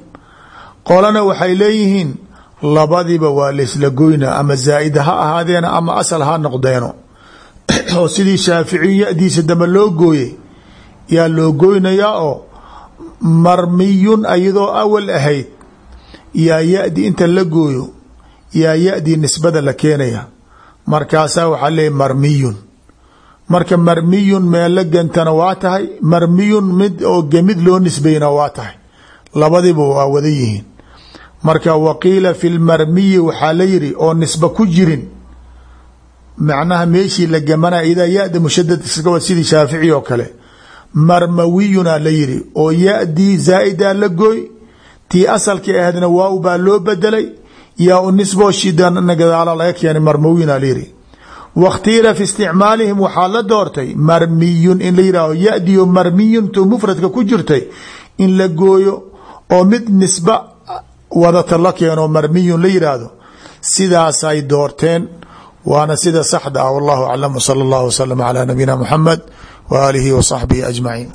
qolana waxay leeyihiin labadiba waa laysla goynaa ama zaa'ida ha ahaadeena ama asal ha noqdeeno. Oo sidii shaaficiyu ya-diisa dambe loo gooyey yaa loo goynayaa oo marmiyun ayadoo awal ahayd yaa ya-di inta la gooyo yaa ya-dii nisbada la keenaya markaasaa waxaa leeyahy marmiyun marka marmiyun meella gentana waa tahay marmiyun mid oo gemid loo nisbayna waa tahay. Labadiba waa wada yihiin. Marka waqiila fi lmarmiyi waxaa la yiri oo nisba ku jirin. Macnaha meeshii la gemanaya idaa ya-da mushadad sidii shaafici oo kale. Marmawiyuna la yiri oo ya-dii la gooy tii asalkii ahaydna waaw baa loo bedelay yaa u nisboo shidanna gadaala laga keenay marmawiyuna la yiri wakhtiira fi isticmaalihim waxaa la doortay marmiyun in la yihahdo yadiyo marmiyun tu mufradka ku jirtay in la gooyo oo mid nisba wadata la keeno marmiyun la yidhaahdo sidaasay doorteen waana sida saxda ah. Wallahu aclam wsala اllah wslm calى nabiyina muxamed w aalihi wa saxbihi ajmaciin